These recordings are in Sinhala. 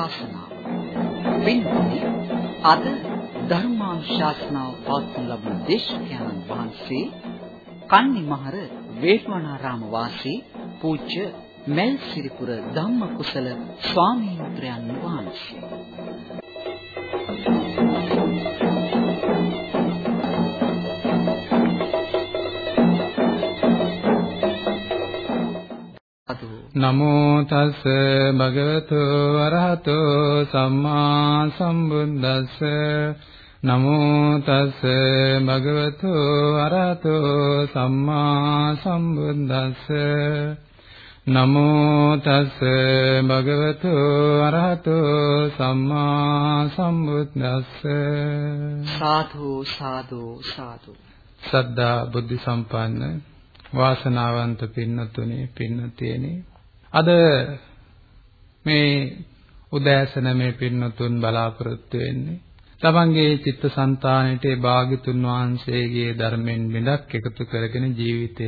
ධර්මානුශාසනාව. පින්වත්නි අද ධර්මානුශාසනාව පවත්වන ලබන දේශකයන්න් වහන්සේ කන්නිමහර වේළුවනාරාම වාසී පූජ්‍ය මෙල්සිරිපුර ධම්මකුසල ස්වාමීන් වහන්සේ නමෝ තස් භගවතු අරහතෝ සම්මා සම්බුද්දස්ස. නමෝ තස් භගවතු අරහතෝ සම්මා සම්බුද්දස්ස. නමෝ තස් භගවතු අරහතෝ සම්මා සම්බුද්දස්ස. සාදු සාදු සාදු. සද්ධා බුද්ධ සම්පන්න වාසනාවන්ත පින්නතුනේ පින්නතියනේ අද මේ උදෑසන මේ පින්නතුන් බලාපොරොත්තු වෙන්නේ තමන්ගේ චිත්තසංතානෙට භාග්‍යතුන් වහන්සේගේ ධර්මෙන් බිඳක් එකතු කරගෙන ජීවිතය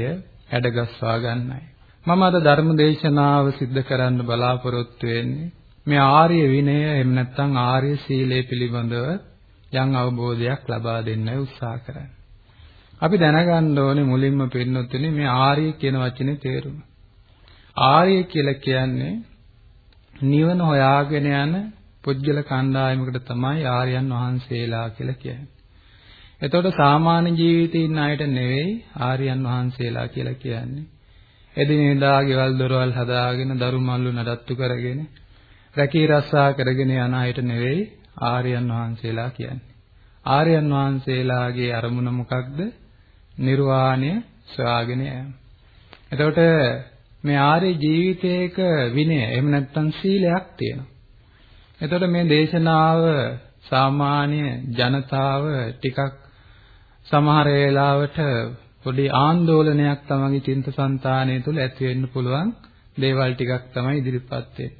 හැඩගස්වා ගන්නයි. මම අද ධර්ම දේශනාව සිද්ධ කරන්න බලාපොරොත්තු වෙන්නේ මේ ආර්ය විනය එහෙම නැත්නම් ආර්ය සීලය පිළිබඳව යම් අවබෝධයක් ලබා දෙන්නයි උත්සාහ කරන්නේ. අපි දැනගන්න ඕනේ මුලින්ම පින්නොත්තුනේ මේ ආර්ය කියන වචනේ තේරුම. ආර්ය කියලා කියන්නේ නිවන හොයාගෙන යන පුජ්‍යල කණ්ඩායමකට තමයි ආර්යයන් වහන්සේලා කියලා කියන්නේ. එතකොට සාමාන්‍ය ජීවිතේ ඉන්න අයට නෙවෙයි ආර්යයන් වහන්සේලා කියලා කියන්නේ. එදිනෙදා ගෙවල් දොරවල් හදාගෙන දරු මල්ලු නඩත්තු කරගෙන රැකී රස්සා කරගෙන යන අයට නෙවෙයි ආර්යයන් වහන්සේලා කියන්නේ. ආර්යයන් වහන්සේලාගේ අරමුණ මොකක්ද? නිර්වාණය සොයාගෙන යෑම. එතකොට මේ ආර්ය ජීවිතයක විනය එහෙම නැත්නම් සීලයක් තියෙනවා. එතකොට මේ දේශනාව සාමාන්‍ය ජනතාව ටිකක් සමහර වෙලාවට පොඩි ආందోලනයක් තමගේ චින්තසංතානය තුළ ඇති වෙන්න පුළුවන් දේවල් ටිකක් තමයි ඉදිරිපත් වෙන්නේ.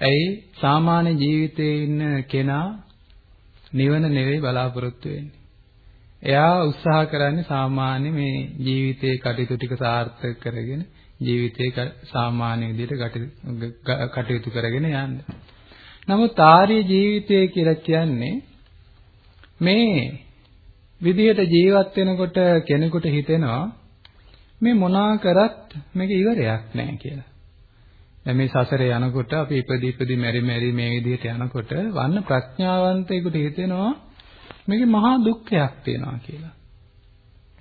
ඇයි සාමාන්‍ය ජීවිතයේ ඉන්න කෙනා නිවන නෙවෙයි බලාපොරොත්තු වෙන්නේ. එයා උත්සාහ කරන්නේ සාමාන්‍ය මේ ජීවිතයේ කටයුතු ටික සාර්ථක කරගෙන ජීවිතේ සාමාන්‍ය විදිහට කටයුතු කරගෙන යන්න. නමුත් ආර්ය ජීවිතය කියලා කියන්නේ මේ විදිහට ජීවත් වෙනකොට කෙනෙකුට හිතෙනවා මේ මොනා කරත් මේක ඉවරයක් නෑ කියලා. දැන් මේ සසරේ යනකොට අපි ඉපදි ඉපදි මෙරි මෙරි මේ විදිහට යනකොට වන්න ප්‍රඥාවන්තයෙකුට හිතෙනවා මේකේ මහා දුක්ඛයක් තියෙනවා කියලා.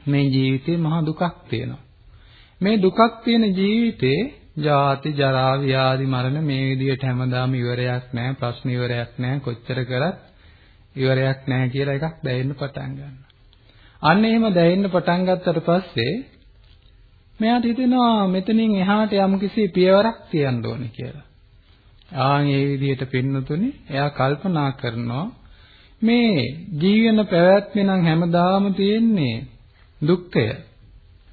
මේ ජීවිතේ මහා දුකක් තියෙනවා. මේ දුකක් තියෙන ජීවිතේ ජාති ජරා ව්‍යාධි මරණ මේ විදිහට හැමදාම ඉවරයක් නැහැ ප්‍රශ්න ඉවරයක් නැහැ කොච්චර කරත් ඉවරයක් නැහැ කියලා එකක් දැනෙන්න පටන් ගන්නවා. අන්න එහෙම දැනෙන්න පටන් ගත්තට පස්සේ මෙයාට හිතෙනවා මෙතනින් එහාට යම්කිසි පියවරක් තියන්න ඕනේ කියලා. ආන් මේ විදිහට පින්නතුනේ එයා කල්පනා කරනවා මේ ජීවන පැවැත්ම නම් හැමදාම තියෙන්නේ දුක්ඛය.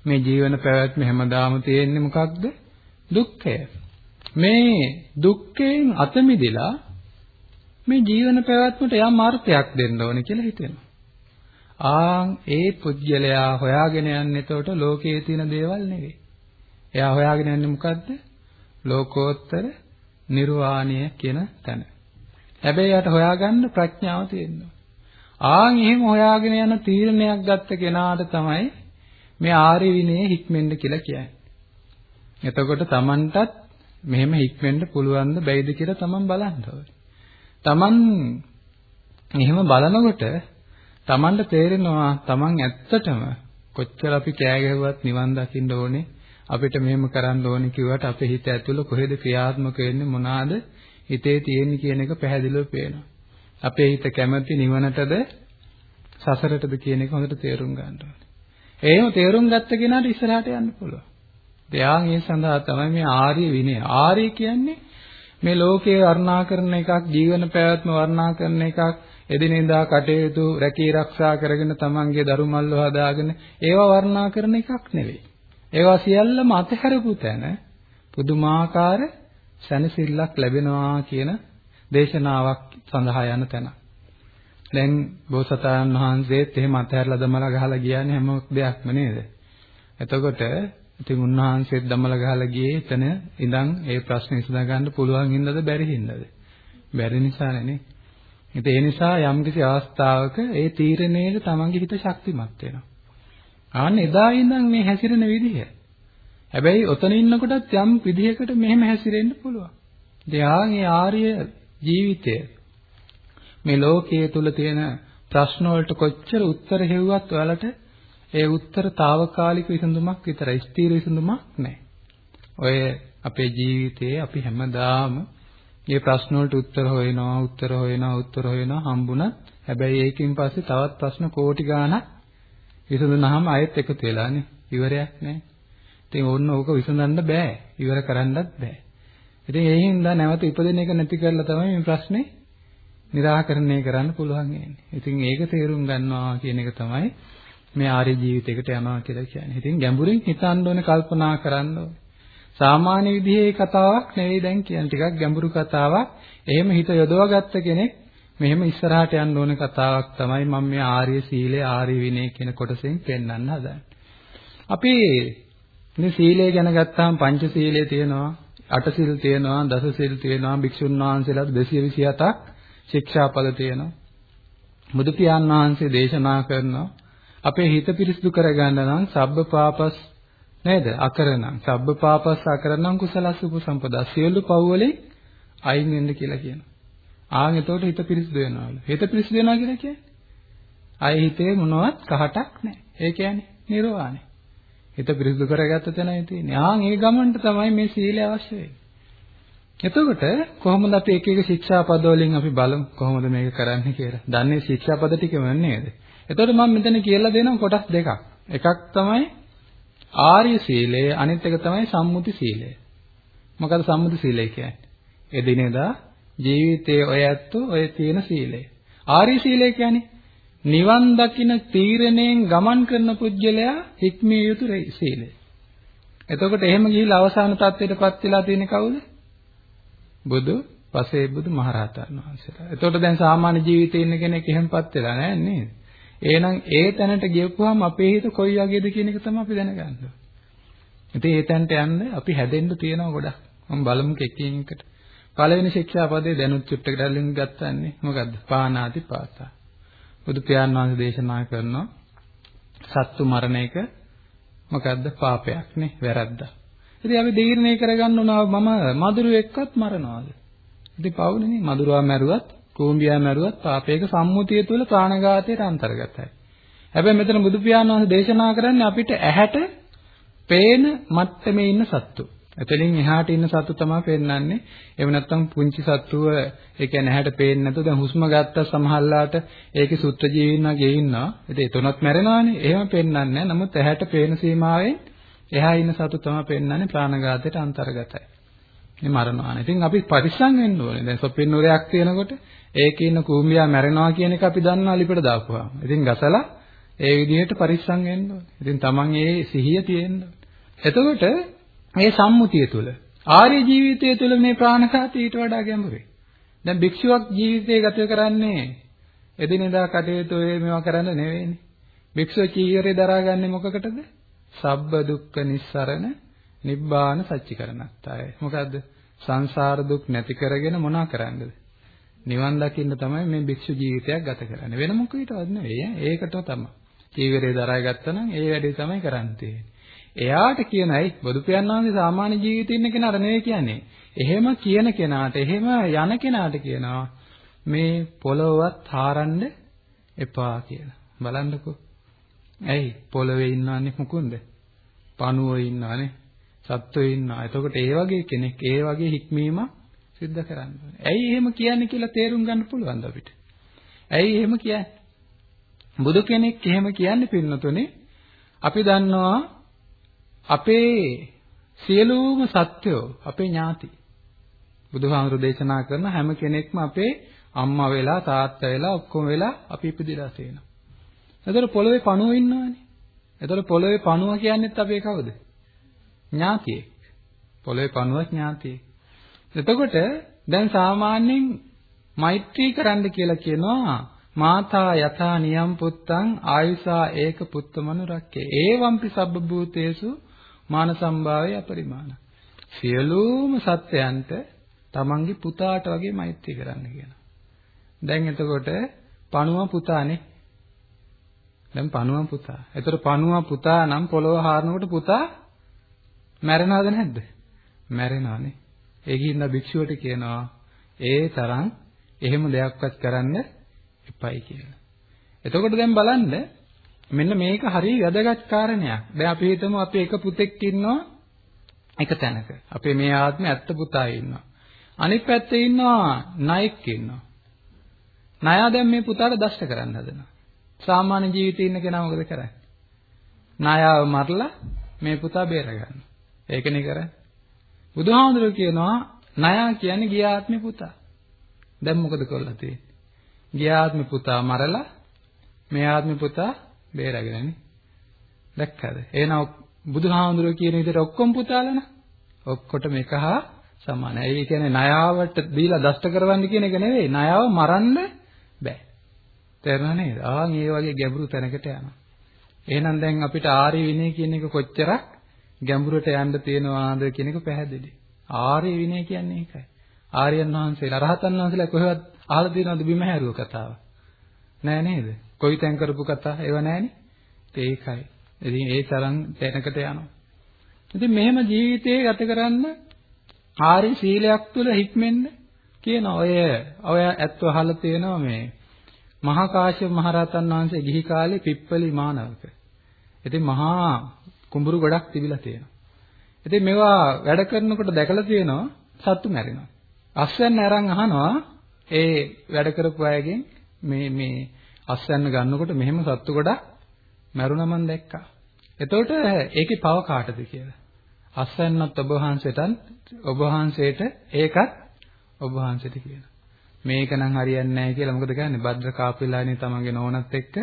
මේ ජීවන පැවැත්ම හැමදාම තියෙන්නේ මොකක්ද? දුක්ඛය. මේ දුක්ඛයෙන් අත මිදලා මේ ජීවන පැවැත්මට යම් අර්ථයක් දෙන්න ඕනේ කියලා හිතෙනවා. ආන් ඒ පුජ්‍යලයා හොයාගෙන යන්නේ එතකොට ලෝකයේ තියෙන දේවල් නෙවෙයි. එයා හොයාගෙන යන්නේ මොකද්ද? ලෝකෝත්තර නිර්වාණය කියන තැන. හැබැයි යට හොයාගන්න ප්‍රඥාව තියෙනවා. ආන් එහෙම හොයාගෙන යන තීරණයක් ගත්ත කෙනාට තමයි මේ ආර්ය විනය හික්මෙන්න කියලා කියන්නේ. එතකොට Tamanටත් මෙහෙම හික්මෙන්න පුළුවන් ද බැයිද කියලා Taman බලන්න ඕනේ. Taman එහෙම බලනකොට Tamanට තේරෙනවා Taman ඇත්තටම කොච්චර අපි කෑ ගැහුවත් නිවන් දකින්න ඕනේ අපිට මෙහෙම කරන්න ඕනේ කිව්වට අපේ හිත ඇතුළේ කොහෙද ක්‍රියාත්මක වෙන්නේ මොනවාද හිතේ තියෙන්නේ කියන එක පැහැදිලිව පේනවා. අපේ හිත කැමති නිවනටද සසරටද කියන එක හොඳට තේරුම් ගන්න ඕනේ. එහෙම තේරුම් ගත්ත කෙනාට ඉස්සරහට යන්න පුළුවන්. එයාන් ඒ සඳහා තමයි මේ ආර්ය විනය. ආර්ය කියන්නේ මේ ලෝකයේ වර්ණනා කරන එකක්, ජීවන පැවැත්ම වර්ණනා කරන එකක්, එදිනෙදා කටයුතු රැකී ආරක්ෂා කරගෙන තමන්ගේ දරුමල්ව හදාගෙන ඒවා වර්ණනා කරන එකක් නෙවෙයි. ඒවා සියල්ලම අතහැරපු තැන පුදුමාකාර සැනසෙල්ලක් ලැබෙනවා කියන දේශනාවක් සඳහා යන තැන. දැන් බෝසතාණන් වහන්සේත් එහෙම අතහැරලා දමලා ගහලා ගියානේ හැම දෙයක්ම නේද? එතකොට ඉතින් උන්වහන්සේත් දමලා ගහලා ගියේ එතන ඉඳන් ඒ ප්‍රශ්නේ විසඳ ගන්න පුළුවන් හින්දාද බැරි හින්දාද? බැරි නිසානේ නේ. ඒ නිසා යම්කිසි අවස්ථාවක ඒ තීරණයට තමන්ගේ හිත ශක්තිමත් වෙනවා. ආන්න එදා ඉඳන් මේ හැසිරෙන විදිහ. හැබැයි ඔතන ඉන්නකොටත් යම් විදිහකට මෙහෙම හැසිරෙන්න පුළුවන්. ඉතින් ආර්ය ජීවිතය මේ ලෝකයේ තුල තියෙන ප්‍රශ්න වලට කොච්චර උත්තර හෙව්වත් ඔයාලට ඒ උත්තර తాවකාලික විසඳුමක් විතරයි ස්ථිර විසඳුමක් නැහැ. ඔය අපේ ජීවිතයේ අපි හැමදාම මේ ප්‍රශ්න වලට උත්තර හොයනවා උත්තර හොයනවා උත්තර හොයනවා හම්බුණත් හැබැයි ඒකෙන් පස්සේ තවත් ප්‍රශ්න කෝටි ගාණක් විසඳුනහම ආයෙත් එකතු වෙලානේ ඉවරයක් නැහැ. ඉතින් ඕන්න ඕක විසඳන්න බෑ. ඉවර කරන්නත් බෑ. ඉතින් ඒ හින්දා නැවත ඉපදෙන එක නැති කරලා තමයි මේ ප්‍රශ්නේ निराකරණය කරන්න පුළුවන් වෙන්නේ. ඉතින් ඒක තේරුම් ගන්නවා කියන එක තමයි මේ ආර්ය ජීවිතයකට යනවා කියලා කියන්නේ. ඉතින් ගැඹුරින් හිතන්න ඕනේ කල්පනා කරන්න ඕනේ. සාමාන්‍ය විදිහේ කතාවක් නෙවෙයි දැන් කියන්නේ ටිකක් ගැඹුරු කතාවක්. එහෙම හිත යොදවගත්ත කෙනෙක් මෙහෙම ඉස්සරහට යන්න ඕන කතාවක් තමයි මම මේ ආර්ය සීලය ආර්ය විනය කියන කොටසෙන් පෙන්වන්න හදන්නේ. අපි මේ සීලය ගැන ගත්තාම පංච සීලය තියෙනවා, අට සීල් තියෙනවා, දස සීල් තියෙනවා, භික්ෂුන් වහන්සේලාට 227ක් ශික්ෂාපද තියෙනවා. බුදු පියාණන් වහන්සේ දේශනා කරනවා අපේ හිත පිරිසිදු කරගන්න නම් සබ්බ පාපස් නේද? අකරණං. සබ්බ පාපස් අකරණං කුසලස්ස උපසම්පදා. සියලු පව් වලින් අයින් වෙන්න කියලා කියනවා. ආන් එතකොට හිත පිරිසිදු වෙනවලු. හිත පිරිසිදු වෙනවා කියලා කියන්නේ අය හිතේ මොනවත් කහටක් නැහැ. ඒ කියන්නේ නිර්වාණය. හිත පිරිසිදු කරගත්ත තැනයි තියෙන්නේ. ආන් ඒ ගමනට තමයි මේ සීලය අවශ්‍ය වෙන්නේ. එතකොට කොහොමද අපි එක එක ශික්ෂා පද වලින් අපි බලමු කොහොමද මේක කරන්නේ කියලා. දන්නේ ශික්ෂා පද ටිකම නේද? එතකොට මම මෙතන කියලා දෙනවා කොටස් දෙකක්. එකක් තමයි ආර්ය සීලය, අනිත් එක තමයි සම්මුති සීලය. මොකද සම්මුති සීලය කියන්නේ? එදිනෙදා ජීවිතයේ ඔය ඇත්තෝ ඔය තියෙන සීලය. ආර්ය සීලය කියන්නේ නිවන් දකින තීරණයෙන් ගමන් කරන පුජ්‍යලයා හික්මිය යුතු සීලය. එතකොට එහෙම ගිහිල්ලා අවසාන තත්ත්වයටපත් වෙලා තියෙන්නේ කවුද? බුදු පසේ බුදු මහරහතන් වහන්සේලා. එතකොට දැන් සාමාන්‍ය ජීවිතේ ඉන්න කෙනෙක් එහෙමපත් වෙලා නැහැ නේද? එහෙනම් ඒ තැනට ගියපුවාම අපේ හිත කොයි වගේද කියන එක තමයි අපි දැනගන්න ඕනේ. ඉතින් ඒ තැනට යන්න අපි හැදෙන්න තියෙනවා ගොඩක්. මම බලමු එකින් එකට. පළවෙනි ශික්ෂාපදේ දැනුත් චුට්ටකට අල්ලන් ගත්තන්නේ මොකද්ද? පානාති පාතා. බුදු පියාණන් වහන්සේ දේශනා කරනවා සත්තු මරණ එක මොකද්ද? පාපයක් නේ, වැරද්දක්. ඉතින් අපි දීර්ණය කරගන්න උනා මම මధుරෙක්වත් මරනවාද? ඉතින් පවුනේ නේ මధుරවා මැරුවත් කූඹියා මැරුවත් පාපයක සම්මුතිය තුල ප්‍රාණඝාතයට අන්තර්ගතයි. හැබැයි මෙතන බුදු පියාණන් වහන්සේ දේශනා කරන්නේ අපිට ඇහැට පේන මට්ටමේ ඉන්න සත්තු. එතනින් එහාට ඉන්න සත්තු තමයි පෙන්වන්නේ. එහෙම නැත්නම් පුංචි සත්තුව ඒ කියන්නේ ඇහැට පේන්නේ නැතුව දැන් හුස්ම ගත්ත සමහරලාට ඒකේ සුත්‍ර ජීවිනා ගෙයින්නවා. ඉතින් එතනත් මැරෙනවානේ. එහෙම පෙන්වන්නේ නැහැ. නමුත් ඇහැට පේන සීමාවෙන් එහා ඉන්න සතු තමයි පෙන්වන්නේ ප්‍රාණඝාතයට අන්තර්ගතයි. මේ මරණවාන. ඉතින් අපි පරිස්සම් වෙන්න ඕනේ. දැන් සොපින් නුරයක් තියෙනකොට ඒකේ ඉන්න කූඹියා මැරෙනවා කියන එක අපි දන්නවා ලිපට දාපුවාම. ඉතින් ගසලා ඒ විදිහට පරිස්සම් වෙන්න ඕනේ. ඉතින් Taman ඒ සිහිය තියෙන්න එතකොට මේ සම්මුතිය තුළ ආර්ය ජීවිතය තුළ මේ ප්‍රාණඝාතය ඊට වඩා ගැඹුරුයි. දැන් භික්ෂුවක් ජීවිතය ගත කරන්නේ එදිනෙදා කටයුතු මේවා කරන්න නෙවෙයිනේ. භික්ෂුව චීවරේ දරාගන්නේ මොකකටද? සබ්බ දුක්ඛ නිස්සරණ නිබ්බාන සච්චිකරණත්තාය. මොකද්ද? සංසාර දුක් නැති කරගෙන මොනා කරන්නද? නිවන් දකින්න තමයි මේ භික්ෂු ජීවිතයක් ගත කරන්නේ. වෙන මොකකටවත් නෙවෙයි. ඒකට තමයි. චීවරේ දරා ගත්තා නම් ඒ වැඩේ තමයි කරන්න තියෙන්නේ. එයාට කියනයි බුදු පියාණන්ගේ සාමාන්‍ය ජීවිතේ ඉන්න කෙනාට නෙවෙයි කියන්නේ. එහෙම කියන කෙනාට, එහෙම යන කෙනාට කියනවා මේ පොළොවත් හාරන්න එපා කියලා. බලන්නකෝ. ඇයි පොළවේ ඉන්නවන්නේ මුකුන්ද? පණුව ඉන්නවනේ. සත්වෝ ඉන්නවා. එතකොට ඒ වගේ කෙනෙක් ඒ වගේ හික්මීම සිද්ධ කරන්න ඕනේ. ඇයි එහෙම කියන්නේ කියලා තේරුම් ගන්න පුළුවන්ද අපිට? ඇයි එහෙම කියන්නේ? බුදු කෙනෙක් එහෙම කියන්නේ පින්නතුනේ අපි දන්නවා අපේ සියලුම සත්වෝ අපේ ඥාති. බුදුහාමුදුරු දේශනා කරන හැම කෙනෙක්ම අපේ අම්මා වෙලා තාත්තා වෙලා ඔක්කොම වෙලා අපි ඉපදිලා තියෙනවා. එතකොට පොළවේ පණුව ඉන්නවනේ. එතකොට පොළවේ පණුව කියන්නේත් අපේ කවුද? ඥාතියෙක්. පොළවේ පණුව ඥාතියෙක්. එතකොට දැන් සාමාන්‍යයෙන් මෛත්‍රී කරන්න කියලා කියනවා මාතා යථා නියම් පුත්තං ආයුසා ඒක පුත්තමනුරක්කේ. ඒවම්පි සබ්බ භූතේසු මාන සම්භාවය අපරිමාණ. සියලුම සත්‍යයන්ට තමන්ගේ පුතාට වගේ මෛත්‍රී කරන්න කියනවා. දැන් එතකොට පණුව පුතානේ. දැන් පණුව පුතා. එතකොට පණුව පුතා නම් පොළොව හාරනකොට පුතා මැරෙනවද නැද්ද? මැරෙනවානේ. ඒකින්ද භික්ෂුවට කියනවා ඒ තරම් එහෙම දෙයක්වත් කරන්න එපයි කියලා. එතකොට දැන් බලන්න මෙන්න මේක හරිය වැදගත් කාරණයක්. දැන් අපි හිතමු අපි එක පුතෙක් ඉන්නවා එක තැනක. අපේ මේ ආත්මේ ඇත්ත පුතා ඉන්නවා. අනිත් පැත්තේ ඉන්නවා ණයෙක් ඉන්නවා. ණයා දැන් මේ පුතාට දෂ්ට කරන්න හදනවා. සාමාන්‍ය ජීවිතේ ඉන්න කෙනා මොකද කරන්නේ? ණයාව මරලා මේ පුතා බේර ගන්නවා. ඒකනේ කරන්නේ. බුදුහාමුදුරුවෝ කියනවා ණයා කියන්නේ ගිය ආත්මේ පුතා. දැන් මොකද කරලා තියෙන්නේ? ගිය ආත්මේ පුතා මරලා මේ ආත්මේ පුතා බේරගෙනනේ. දැක්කද? එහෙනම් බුදුහාමුදුරුවෝ කියන විදිහට ඔක්කොම පුතාලන ඔක්කොටම එක හා සමානයි. ඒ කියන්නේ ණයාවට දීලා දෂ්ට කරවන්න කියන එක නෙවෙයි. ණයාව මරන්න බෑ. තේරුණා නේද? ආන් ඒ වගේ ගැඹුරු තැනකට යනවා. එහෙනම් දැන් අපිට ආර්ය විනය කියන එක කොච්චරක් ගැඹුරට යන්න තියෙනවාද කියන එක පැහැදිලි. ආර්ය විනය කියන්නේ ඒකයි. ආර්යයන් වහන්සේලා රහතන් වහන්සේලා කොහෙවත් අහලා තියෙනවද බිම හැරුව කතාව? නෑ නේද? කොයි තැන් කරපු කතා ඒව නෑනේ. ඒකයි. ඉතින් ඒ තරම් තැනකට යනවා. ඉතින් මෙහෙම ජීවිතේ ගත කරන්න ආරි සීලයක් තුළ හික්මෙන්න කියන ඔය ඔය ඇත්ත අහලා තියෙනවා මේ මහා කාශ්‍යප මහරහතන් වහන්සේ ගිහි කාලේ පිප්පලි මානවක. ඉතින් මහා කුඹුරු ගොඩක් තිබිලා තියෙනවා. ඉතින් මේවා වැඩ කරනකොට දැකලා තියෙනවා සත්තු මැරෙනවා. අස්වැන්න අරන් අහනවා ඒ වැඩ කරපු අයගෙන් මේ මේ අස්වැන්න ගන්නකොට මෙහෙම සත්තු ගොඩක් මැරුණා මම දැක්කා. එතකොට ඒකේ පව කාටද කියලා. අස්වැන්නත් ඔබ වහන්සේටත් ඔබ වහන්සේට ඒකත් ඔබ වහන්සේට කියනවා. මේක නම් හරියන්නේ නැහැ කියලා මොකද කියන්නේ? භද්‍ර කාපිලානේ තමන්ගේ නෝනත් එක්ක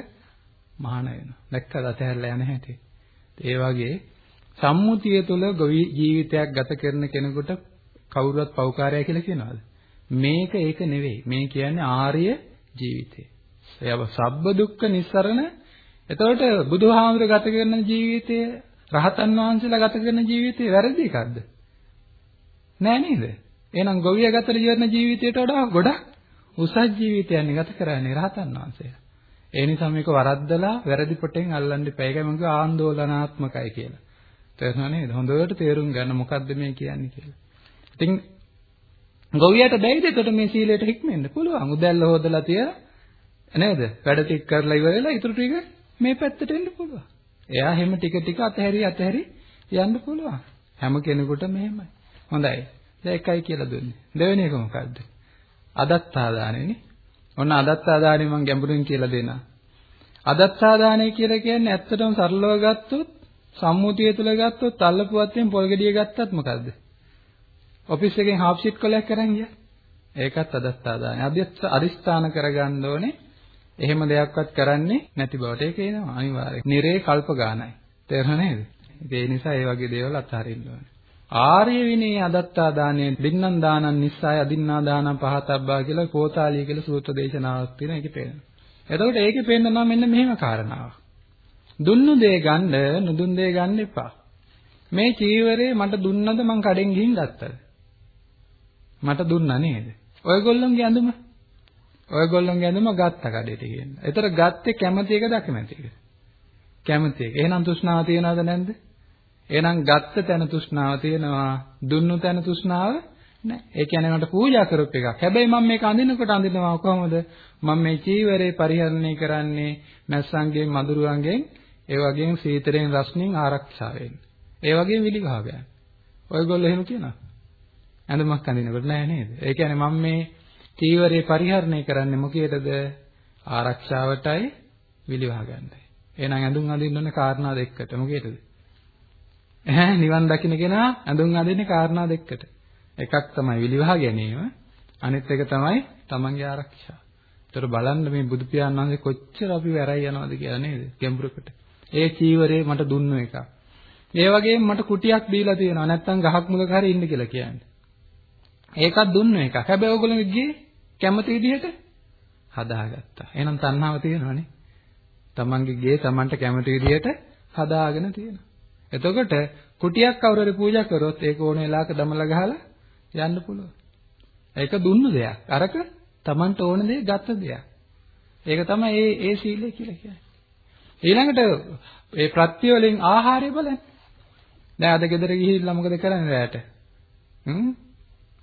මහාන වෙනවා. දැක්කද අතහැරලා යන හැටි. ඒ වගේ සම්මුතිය තුළ ජීවිතයක් ගත කරන කෙනෙකුට කවුරුවත් පෞකාරය කියලා කියනවාද? මේක ඒක නෙවෙයි. මේ කියන්නේ ආර්ය ජීවිතය. එයව සබ්බ දුක්ඛ නිස්සරණ. එතකොට බුදුහාමුදුර ගත කරන ජීවිතය, රහතන් වහන්සේලා ගත කරන ජීවිතය වැරදි එකක්ද? නෑ නේද? එහෙනම් ගොවිය ගත කරන ජීවිතයට වඩා ගොඩක් උසස් ජීවිතයක් ගත කරන්නේ රහතන් වහන්සේලා. ඒ නිසා මේක වරද්දලා වැරදි පොටෙන් අල්ලන්න එපා. ඒකයි මම කිව්වා ආందోලනාත්මකයි කියලා. තේරුණා නේද? හොඳට තේරුම් ගන්න මොකද්ද මේ කියන්නේ කියලා. ඉතින් ගොවියට බැයිද එතකොට මේ සීලයට හික්මෙන්න පුළුවන්. උදැල්ල හොදලා තියලා නේද? වැඩ ටික කරලා ඉවරලා ඊටු ටික මේ පැත්තට එන්න පුළුවන්. එයා හැම ටික ටික අතහැරි අතහැරි යන්න පුළුවන්. හැම කෙනෙකුට මෙහෙමයි. හොඳයි. දැන් එකයි කියලා දුන්නේ. දෙවෙනි එක මොකද්ද? අදත්තාදානෙනේ. ඔන්න අදත්තාදානෙ මම ගැඹුරින් කියලා දෙනවා. අදත්තාදානය කියලා කියන්නේ ඇත්තටම සරලව ගත්තොත් සම්මුතිය තුල ගත්තොත් අල්ලපුවත්ෙන් පොල් ගෙඩිය ගත්තත් මොකද්ද? ඔෆිස් එකෙන් හාෆ් ෂීට් කොලයක් කරන් ගියා. ඒකත් අදත්තාදානය. අදිස්ථාන කරගන්න ඕනේ. එහෙම දෙයක්වත් කරන්නේ නැති බවට ඒක එනවා අනිවාර්යයෙන්. නිරේ කල්ප ගානයි. තේරුණා නේද? ඒ නිසා ඒ වගේ දේවල් අත්හරින්න ඕනේ. ආර්ය විනී අදත්තා දානය දින්නම් දානං නිස්සාය අදින්නා දානං පහතබ්බා කියලා කෝතාලිය කියලා සූත්‍ර දේශනාවක් තියෙනවා ඒකේ පේනවා. එතකොට ඒකේ පේනවා මෙන්න මෙහෙම කාරණාවක්. දුන්නු දේ ගන්න නුදුන් දේ ගන්න එපා. මේ චීවරේ මට දුන්නද මං කඩෙන් ගිහින් ගත්තද? මට දුන්නා නේද? ඔයගොල්ලෝගේ ඇඳුම ඔයගොල්ලෝගේ ඇඳුම ගත්ත කඩේට ගිහින්. ඒතර ගත්තේ කැමති එකද අකමැති එකද? කැමති එක. එහෙනම් තෘෂ්ණාව තියනවද නැද්ද? එහෙනම් ගත්ත තැන තෘෂ්ණාව තියෙනවා දුන්නු තැන තෘෂ්ණාව නැහැ. ඒ කියන්නේ මට පූජා කරපු එකක්. හැබැයි මම මේක අඳිනකොට අඳිනවා කොහොමද? මම මේ චීවරේ පරිහරණය කරන්නේ මැස්සන්ගෙන් මදුරුවන්ගෙන් ඒ වගේම සීතලෙන් රස්නින් ආරක්ෂා වෙන්න. ඒ වගේම විලිභාගයන්. ඔයගොල්ලෝ එහෙම කියනවා. ඇඳුමක් අඳිනකොට නෑ නේද? ඒ කියන්නේ මම මේ චීවරේ පරිහරණය කරන්නේ මොකේදද? ආරක්ෂාවටයි විලිභාගයන්ටයි. එහෙනම් ඇඳුම් අඳින්න ඕන කාරණා දෙකකට මොකේදද? ඈ නිවන් දකින්න කෙනා ඇඳුම් අඳින්නේ කාරණා දෙකකට. එකක් තමයි විලිවහ ගැනීම අනිත් එක තමයි තමන්ගේ ආරක්ෂාව. ඒතර බලන්න මේ බුදු පියාණන් වහන්සේ කොච්චර අපි වැරයි යනවද කියලා නේද? ගැඹුරකට. ඒ චීවරේ මට දුන්නු එක. ඒ වගේම මට කුටියක් දීලා තියෙනවා. නැත්තම් ගහක් මුලක හරි ඉන්න කියලා කියන්නේ. ඒකත් දුන්නු එකක්. හැබැයි ඕගොල්ලෝ ගියේ කැමති විදිහට හදාගත්තා. එහෙනම් තණ්හාව තියෙනවනේ. තමන්ගේ ගේ තමන්ට කැමති විදිහට හදාගෙන තියෙනවා. එතකොට කුටියක් කවුරු හරි පූජා කරොත් ඒක ඕන වෙලාවක දමලා ගහලා යන්න පුළුවන්. ඒක දුන්න දෙයක්. අරක Tamanට ඕන දේ ගත්ත දෙයක්. ඒක තමයි ඒ ඒ සීලය කියලා කියන්නේ. ඊළඟට ඒ ප්‍රත්‍ය වලින් ආහාරය බලන්න. දැන් අද ගෙදර ගිහිල්ලා මොකද කරන්නේ රැයට? හ්ම්?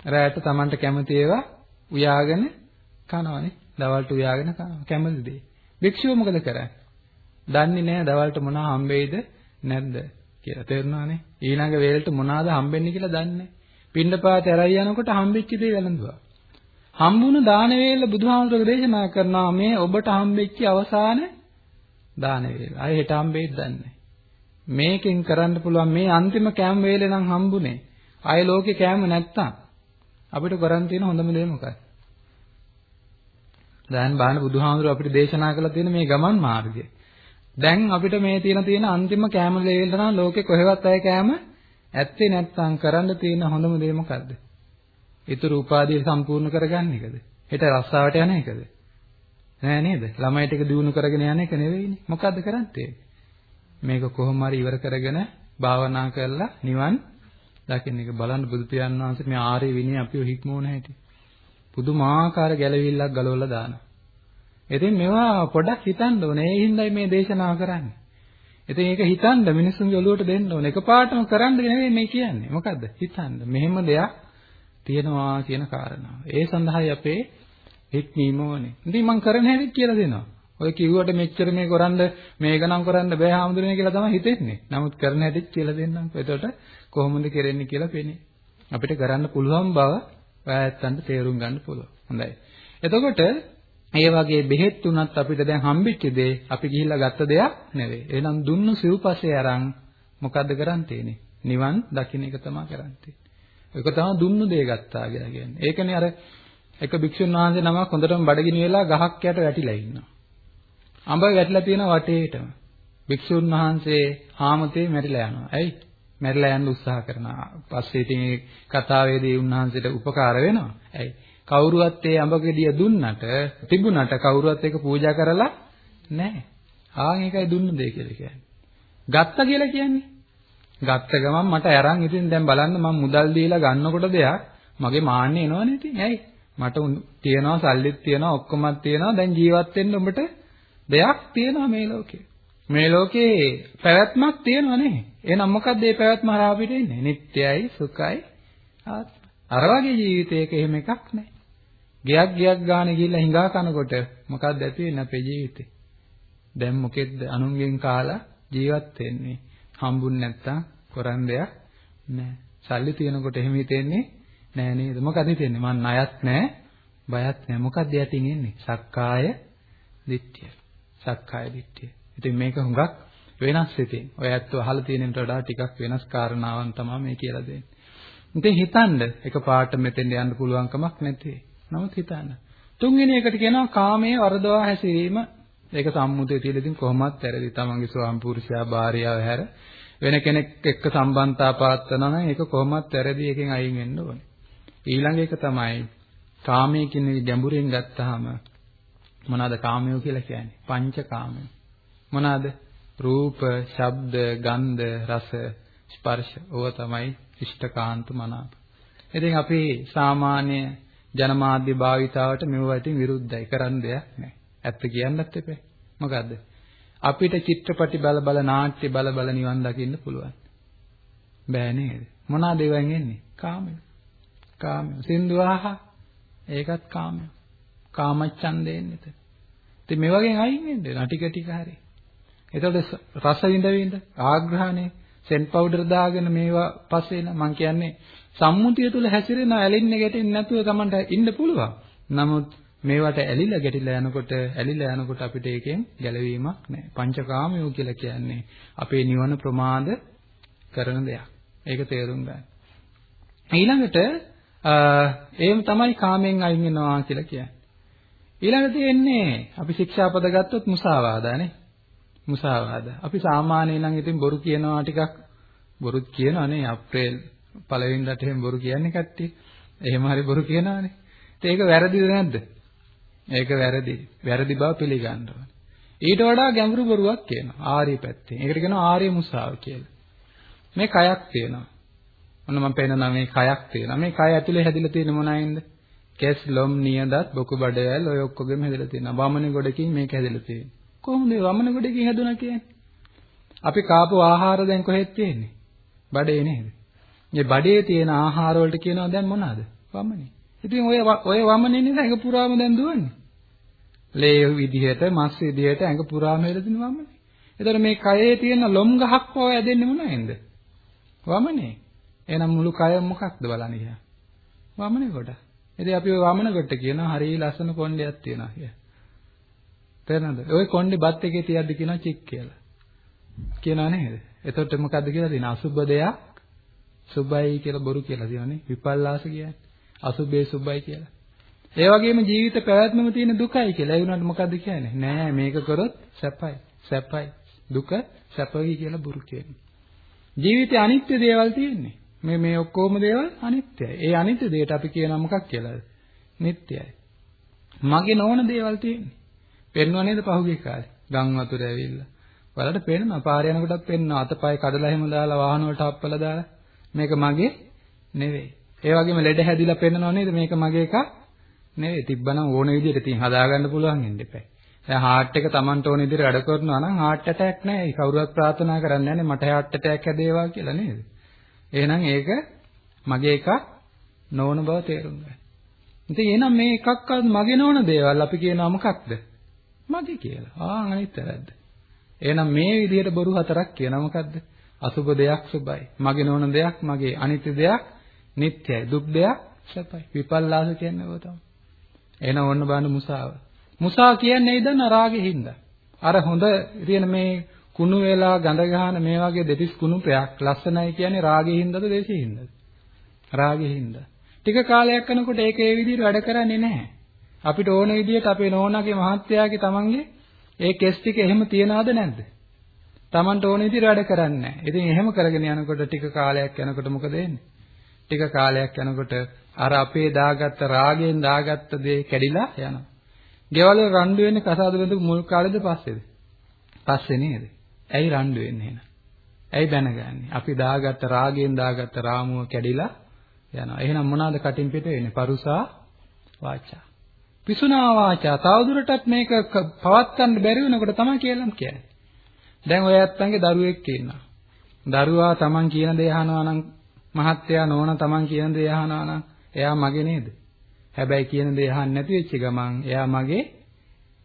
රැයට Tamanට කැමති ඒවා උයාගෙන කනවනේ. දවල්ට උයාගෙන කනවා. කැමති දේ. භික්ෂුව මොකද කරන්නේ? දන්නේ නැහැ දවල්ට මොනවා හම්බෙයිද නැද්ද කියලා. තේරුණානේ? ඊළඟ වේලට මොනවාද හම්බෙන්නේ කියලා දන්නේ නැහැ. පින්නපාත ඇරයි යනකොට හම්බෙච්ච දේ වැළඳුවා. හම්බුණු දාන වේල බුදුහාමුදුරුවෝ දේශනා කරනවා මේ ඔබට හම්බෙච්ච අවසාන දාන වේල. අය හෙට හම්බෙයිද දන්නේ මේකෙන් කරන්න පුළුවන් මේ අන්තිම කෑම වේලේ නම් හම්බුනේ. අය ලෝකේ කෑම නැත්තම් අපිට කරන් තියෙන හොඳම දේ මොකක්ද? දැන් බාහන බුදුහාමුදුරුවෝ අපිට දේශනා කළ තියෙන මේ ගමන් මාර්ගය. දැන් අපිට මේ තියෙන තියෙන අන්තිම කෑම වේල නම් ලෝකේ කොහෙවත් අය කෑම ඇත්තේ නැත්තම් කරන්න තියෙන හොඳම දේ මොකද්ද? ඊතුරු උපාධිය සම්පූර්ණ කරගන්න එකද? හෙට රස්සාවට යන එකද? නෑ නේද? ළමයි ටික දිනු කරගෙන යන එක නෙවෙයිනේ. මොකද්ද කරන්නේ? මේක කොහොම හරි ඉවර කරගෙන භාවනා කරලා නිවන් දකින්න එක බලන්න බුදු පියාණන් වහන්සේ මේ ආර්ය විනය අපිව හික්මෝන හැටි. පුදුමාකාර ගැළවිල්ලක් ගලවලා දානවා. ඉතින් මේවා පොඩ්ඩක් හිතන්න ඕනේ. ඒ හින්දායි මේ දේශනාව කරන්නේ. ඉතින් ඒක හිතන්න මිනිස්සුන්ගේ ඔළුවට දෙන්න ඕනේ. එකපාරටම කරන්න නෙවෙයි මේ කියන්නේ. මොකද්ද? හිතන්න. මෙහෙම දෙයක් තියෙනවා කියන කාරණාව. ඒ සඳහායි අපේ හික්මීම ඕනේ. ඉතින් මම කරන හැටි කියලා දෙනවා. ඔය කිව්වට මෙච්චර මේ කරන්න මේක නම් කරන්න බෑ ආමුදුනේ කියලා තමයි හිතෙන්නේ. නමුත් කරන හැටි කියලා දෙන්නම්කෝ. එතකොට කොහොමද කරන්නේ කියලා පේන්නේ. අපිට කරන්න පුළුවන් බව ඔයාලට තේරුම් ගන්න පුළුවන්. හොඳයි. එතකොට ඒ වගේ බෙහෙත් තුනත් අපිට දැන් හම්බෙච්ච දේ අපි ගිහිල්ලා ගත්ත දෙයක් නෙවෙයි. එහෙනම් දුන්නු සිව්පස්සේ අරන් මොකද්ද කරන් තියෙන්නේ? නිවන් දකින්න එක තමයි කරන් තියෙන්නේ. ඒක තමයි දුන්නු දේ ගත්තා කියලා කියන්නේ. ඒකනේ අර එක භික්ෂුන් වහන්සේ නමක් හොඳටම බඩගිනි වෙලා ගහක් යට වැටිලා ඉන්නවා. අඹ වැටිලා තියෙන වටේටම. භික්ෂුන් වහන්සේ හාමතේ මැරිලා යනවා. ඇයි? මැරිලා යන්න උත්සාහ කරනවා. පස්සේ ඉතින් මේ කතාවේදී උන්වහන්සේට උපකාර වෙනවා. ඇයි? කවුරුවත් ඒ අඹ ගෙඩිය දුන්නට තිබුණට කවුරුවත් ඒක පූජා කරලා නැහැ. ආන් ඒකයි දුන්න දෙය කියලා කියන්නේ. ගත්ත කියලා කියන්නේ. ගත්ත ගමන් මට අරන් ඉතින් දැන් බලන්න මම මුදල් දීලා ගන්නකොට දෙයක් මගේ මාන්නේ එනවනේ ඉතින්. ඇයි? මට තියනවා සල්ලිත් තියනවා ඔක්කොමත් තියනවා දැන් ජීවත් වෙන්න උඹට දෙයක් තියනවා මේ ලෝකේ. මේ ලෝකේ පැවැත්මක් තියෙනවා නේ. එහෙනම් මොකක්ද මේ පැවැත්ම හරහා අපිට එන්නේ? නිට්ටයයි සුඛයි ආත්ම. අර වගේ ජීවිතයක එහෙම එකක් නැහැ. ගියක් ගියක් ගානේ ගිහිල්ලා හිඟා කනකොට මොකක්ද ඇති වෙන්නේ අපේ ජීවිතේ? දැන් මොකෙද්ද අනුන්ගෙන් කාලා ජීවත් වෙන්නේ? හම්බුන් නැත්තම් කරන් දෙයක් නැහැ. සල්ලි තියනකොට එහෙම හිතෙන්නේ නෑ නේද? මොකද හිතෙන්නේ? මං ණයත් නෑ, බයත් නෑ. මොකක්ද යටින් එන්නේ? සක්කාය දිට්ඨිය. සක්කාය දිට්ඨිය. ඉතින් මේක හුඟක් වෙනස් ඉතින්. ඔය ඇත්ත අහලා තියෙනට වඩා ටිකක් වෙනස් කාරණාවන් තමයි මේ කියලා දෙන්නේ. ඉතින් හිතන්න එකපාරට මෙතෙන් යන්න පුළුවන් කමක් නැති. නමුත් හිතන්න. තුන්වෙනි එකට කියනවා කාමයේ වරදවා හැසිරීම. ඒක සම්මුතිය තියලා ඉතින් කොහොමත් වැරදි. තමන්ගේ ස්වාම පුරුෂයා භාර්යාව හැර වෙන කෙනෙක් එක්ක සම්බන්ධතා පාත්වනවා නම් ඒක කොහොමත් වැරදි. එකෙන් අයින් වෙන්න ඕනේ. ඊළඟ එක තමයි කාමයේ කියන ගැඹුරින් ගත්තාම මොනවාද කාමයෝ කියලා කියන්නේ? පංච කාමය. මොනවාද? රූප, ශබ්ද, ගන්ධ, රස, ස්පර්ශ. ඕවා තමයි ඉෂ්ඨකාන්ත මනාප. ඉතින් අපි සාමාන්‍ය ජනමාධ්‍ය භාවිතාවට මෙවුවා ඉතින් විරුද්ධයි. කරන්න දෙයක් නැහැ. ඇත්ත කියන්නත් එපා. මොකද්ද? අපිට චිත්‍රපටි බල බල නාට්‍ය බල බල නිවන් දකින්න පුළුවන්. බෑ නේද? මොනවාද ඒවෙන් එන්නේ? කාමය. කාමය. සින්දු ආහ. ඒකත් කාමය. කාමච්ඡන්දයෙන් එතන. ඉතින් මේ වගේ අයින් වෙන්න ටික ටික හරි. එතකොට රස විඳ විඳ ආග්‍රහණය සෙන් පවුඩර් දාගෙන මේවා පස්සේ නම් මං කියන්නේ සම්මුතිය තුල හැසිරෙන ඇලින්න ගැටෙන්නේ නැතුව Tamanට ඉන්න පුළුවන්. නමුත් මේවට ඇලිලා ගැටිලා යනකොට ඇලිලා යනකොට අපිට ඒකෙන් ගැලවීමක් නැහැ. පංචකාමයෝ කියලා කියන්නේ අපේ නිවන ප්‍රමාද කරන දෙයක්. ඒක තේරුම් ගන්න. ඊළඟට එහෙම තමයි කාමෙන් අයින් වෙනවා කියලා කියන්නේ. ඊළඟට තියෙන්නේ අපි ශික්ෂාපද ගත්තොත් මුසාවාදානේ. මුසාවාද. අපි සාමාන්‍යයෙන් නම් ඉතින් බොරු කියනවා ටිකක් බොරුත් කියනවානේ අප්‍රේල් පළවෙනිදට එහෙම බොරු කියන්නේ කට්ටිය. එහෙම හරි බොරු කියනවානේ. ඒක වැරදිද නැද්ද? ඒක වැරදි. වැරදි බව පිළිගන්න ඕනේ. ඊට වඩා ගැඹුරු බොරුවක් කියනවා ආර්ය පැත්තෙන්. ඒකට කියනවා ආර්ය මුසාව කියලා. මේ කයක් තියෙනවා. ඔන්න මම පෙන්නනවා මේ කයක් තියෙනවා. මේ කය ඇතුලේ හැදිලා තියෙන මොනයින්ද? කෙස් ලොම් නියදත් බොකු බඩවැල් ඔය ඔක්කොගෙම හැදලා තියෙනවා. වමනේ ගොඩකින් මේක හැදලා තියෙන්නේ. කොහොමද වමනේ ගොඩකින් හැදුණා කියන්නේ? අපි කාපු ආහාර දැන් කොහෙද තියෙන්නේ? බඩේ නේද? මේ බඩේ තියෙන ආහාර වලට කියනවා දැන් මොනවාද? වමනේ. ඉතින් ඔය ඔය වමනේ නේද ඇඟ පුරාම දැන් දුවන්නේ. ලේ විදිහට, මස් විදිහට ඇඟ පුරාම හැදෙන වමනේ. එතකොට මේ කයේ තියෙන ලොම් ගහක් පොව ඇදෙන්නේ මොනවෙන්ද? වමනේ. එහෙනම් මුළු කය මොකක්ද බලන්න කියලා. වමනේ කොට. ඉතින් අපි ඔය වමන කොට කියනවා හරිය ලස්සන කොණ්ඩයක් තියෙනවා කියලා. තේරෙනවද? ওই කොණ්ඩේ බත් එකේ තියද්දි කියනවා චික් කියලා. කියනවා නේද? එතකොට මොකද්ද කියලා දෙන අසුබ දෙයක් සුබයි කියලා බොරු කියලා තියෙනනේ. විපල්ලාස කියන්නේ. අසුබේ සුබයි කියලා. ඒ වගේම ජීවිත පැවැත්මම තියෙන දුකයි කියලා. ඒ වුණාට මොකද්ද කියන්නේ? නෑ මේක කරොත් සැපයි. සැපයි. දුක සැපයි කියලා බොරු කියන්නේ. ජීවිතේ අනිත්‍ය දේවල් තියෙන්නේ. මේ මේ ඔක්කොම දේවල් අනිත්‍යයි. ඒ අනිත්‍ය දෙයට අපි කියනවා මොකක් කියලාද? නිට්ටයයි. මගේ නොවන දේවල් තියෙන්නේ. පෙන්වන්නේ නේද පහුගිය කාලේ? ගම් වතුර ඇවිල්ලා. බලන්න පේනවා පාර යනකොටත් පේනවා අතපය කඩලා එහෙම දාලා වාහන වලට අප්පලා දාලා මේක මගේ නෙවෙයි. ඒ වගේම ලෙඩ හැදිලා පෙන්නනව නේද? මේක මගේ එකක් නෙවෙයි. තිබ්බනම් ඕන විදිහට තින් හදාගන්න පුළුවන් වෙන්න එපා. දැන් heart එක Tamanට ඕන විදිහට වැඩ කරනවා නම් heart attack නෑ. කවුරුවත් ප්‍රාර්ථනා කරන්නේ නැහැ මට heart attack හැදේවා කියලා නේද? එහෙනම් ඒක මගේ එකක් නොවන බව තේරුම් ගන්න. ඉතින් එහෙනම් මේ එකක්වත් මගේ නොවන දේවල් අපි කියනවා මොකක්ද? මගේ කියලා. ආ අනිත් වැරද්ද. එහෙනම් මේ විදිහට බොරු හතරක් කියනවා මොකද්ද? අසුබ දෙයක් සුබයි. මගේ නොවන දෙයක් මගේ. අනිත්‍ය දෙයක් නිට්ටයයි. දුක් දෙයක් සැපයි. විපල්ලාස කියන්නේ ඔය තමයි. එහෙනම් ඔන්න බලන්න මුසාව. මුසා කියන්නේ ඉදන්න රාගෙ හින්දා. අර හොඳ තියෙන මේ කුණු වෙලා ගඳ ගහන මේ වගේ දෙතිස් කුණුපයක් ලස්සනයි කියන්නේ රාගෙ හින්දාද දේශෙ හින්දාද? රාගෙ හින්දා. ටික කාලයක් යනකොට ඒක ඒ විදිහට වැඩ කරන්නේ නැහැ. අපිට ඕන විදිහට අපේ නෝනාගේ මහත්තයාගේ තමන්ගේ ඒ කෙස් ටික එහෙම තියනවද නැද්ද? Tamanට ඕන විදිහට වැඩ කරන්නේ නැහැ. ඉතින් එහෙම කරගෙන යනකොට ටික කාලයක් යනකොට මොකද වෙන්නේ? ටික කාලයක් යනකොට අර අපේ දාගත්ත රාගයෙන් දාගත්ත දේ කැඩිලා යනවා. ගෙවල් වල රණ්ඩු වෙන්නේ කසාද බඳපු මුල් කාලේද පස්සේද? පස්සේ නේද? ඇයි රණ්ඩු වෙන්නේ එහෙනම්? ඇයි බැනගන්නේ? අපි දාගත්ත රාගයෙන් දාගත්ත රාමුව කැඩිලා යනවා. එහෙනම් මොනවාද කටින් පිට වෙන්නේ? පරුසා වාචා. පිසුනා වාචා තවදුරටත් මේක පවත්වන්න බැරි වෙනකොට තමයි කියලාම් කියන්නේ. දැන් ඔය ඇත්තන්ගේ දරුවෙක් ඉන්නවා. දරුවා Taman කියන දේ අහනවා නම් මහත්තයා නෝන Taman කියන දේ අහනවා නම් එයා මගේ නේද? හැබැයි කියන දේ අහන්න නැති වෙච්ච ගමන් එයා මගේ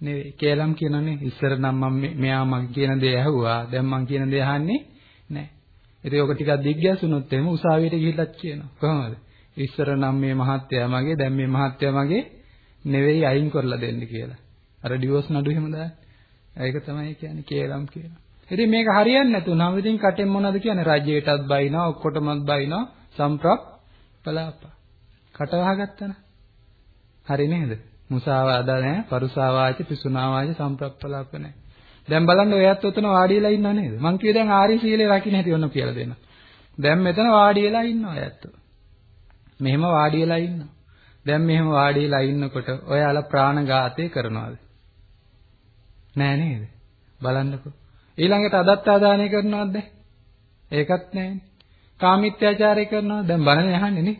නෙවෙයි. කියලාම් කියනනේ ඉස්සර නම් මම මෙයා මගේ කියන දේ ඇහුවා. දැන් මං කියන දේ අහන්නේ නැහැ. ඉතින් ඔක ටිකක් දිග්ගැසුනොත් එහෙම උසාවියට ගිහිල්ලත් කියනවා. කොහොමද? ඉස්සර නම් මේ මහත්තයා මගේ දැන් මේ මහත්තයා මගේ නෙවෙයි අයින් කරලා දෙන්න කියලා. අර ඩිවෝස් නඩු එහෙම දාන්නේ. ඒක තමයි කියන්නේ කේලම් කියලා. ඉතින් මේක හරියන්නේ නැතුනම ඉතින් කටෙන් මොනවද කියන්නේ රජ්‍යයටත් බයිනවා ඔක්කොටමත් බයිනවා සම්ප්‍රප් පලාප. කට වහගත්තා හරි නේද? මුසාවාද නැහැ, පරුසාවාච, පිසුනාවාච සම්ප්‍රප්පලාප නැහැ. දැන් බලන්න ඔයත් උතන වාඩි වෙලා ඉන්නව නේද? මං කිව්වේ දැන් ආරි සීලේ රකින්න හැටි ඔන්න කියලා දෙන්න. දැන් මෙතන වාඩි වෙලා ඉන්නවා ඔයත්. මෙහෙම වාඩි වෙලා ඉන්නවා. දැන් මෙහෙම වාඩි වෙලා ඉන්නකොට ඔයාලා ප්‍රාණඝාතය කරනවද? නෑ නේද? බලන්නකෝ. ඊළඟට අදත්තාදානය කරනවද? ඒකත් නෑනේ. කාමීත්‍යාචාරය කරනවද? දැන් බලන්නේ අහන්නේ නේ.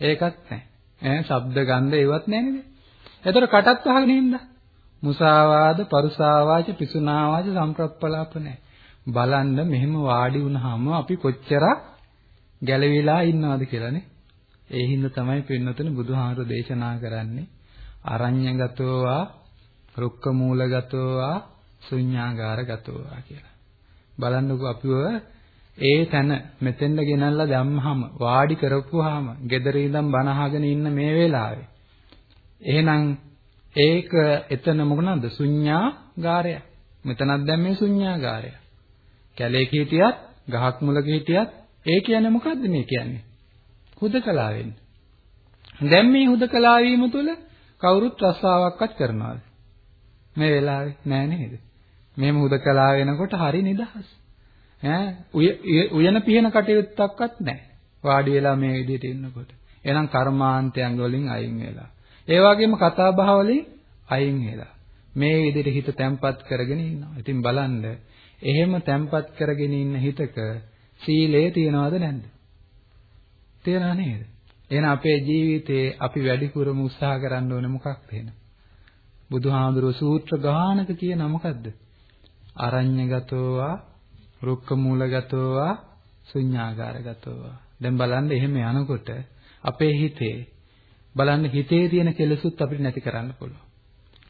ඒකත් නෑ. ඈ ශබ්ද ගන්ධ ඒවත් නෑ නේද? එතකොට කටත් වහගෙන ඉඳලා මුසාවාද, පරුසාවාච, පිසුනාවාච සම්ප්‍රප්පලාප නෑ. බලන්න මෙහෙම වාඩි වුණාම අපි කොච්චරක් ගැළවිලා ඉන්නවද කියලානේ. ඒ හින්දා තමයි පින්නතුනි බුදුහාමර දේශනා කරන්නේ අරඤ්‍යගතෝවා රුක්ක මූලගතෝවා ශුඤ්ඤාගාරගතෝවා කියලා. බලන්නකෝ අපිව ඒ තැන මෙතෙන්ද ගෙනල්ලා දැම්මහම වාඩි කරපුවාම gedare ඉඳන් බණ අහගෙන ඉන්න මේ වෙලාවේ එහෙනම් ඒක එතන මොකනද ශුඤ්ඤාගාරය. මෙතනක් දැන් මේ ශුඤ්ඤාගාරය. කැලේක හිටියත් ගහක් මුලක හිටියත් ඒ කියන්නේ මොකද්ද මේ කියන්නේ? හුදකලා වෙන්න. දැන් මේ හුදකලා වීම තුළ කවුරුත් රස්සාවක්වත් කරනවද? මේ වෙලාවේ නෑ නේද? මෙහෙම හුදකලා වෙනකොට හරි නිදහස්. ඈ උයන පිහන කටයුත්තක්වත් නෑ. වාඩි වෙලා මේ විදිහට ඉන්නකොට. එහෙනම් කර්මාන්තයන් වලින් අයින් වෙලා. ඒ වගේම කතා බහ වලින් අයින් වෙලා. මේ විදිහට හිත තැම්පත් කරගෙන ඉන්නවා. ඉතින් බලන්න එහෙම තැම්පත් කරගෙන ඉන්න හිතක සීලය තියනවද නැද්ද? තියනා නේද? එහෙනම් අපේ ජීවිතේ අපි වැඩිපුරම උත්සාහ කරන්න ඕනේ මොකක්ද එහෙනම්? බුදුහාඳුරෝ සූත්‍ර ගානක කියන මොකද්ද? අරඤ්‍යගතෝවා, රුක්ක මූලගතෝවා, ශුඤ්ඤාගාරගතෝවා. දැන් බලන්න එහෙම යනකොට අපේ හිතේ බලන්න හිතේ තියෙන කෙලෙසුත් අපිට නැති කරන්න පුළුවන්.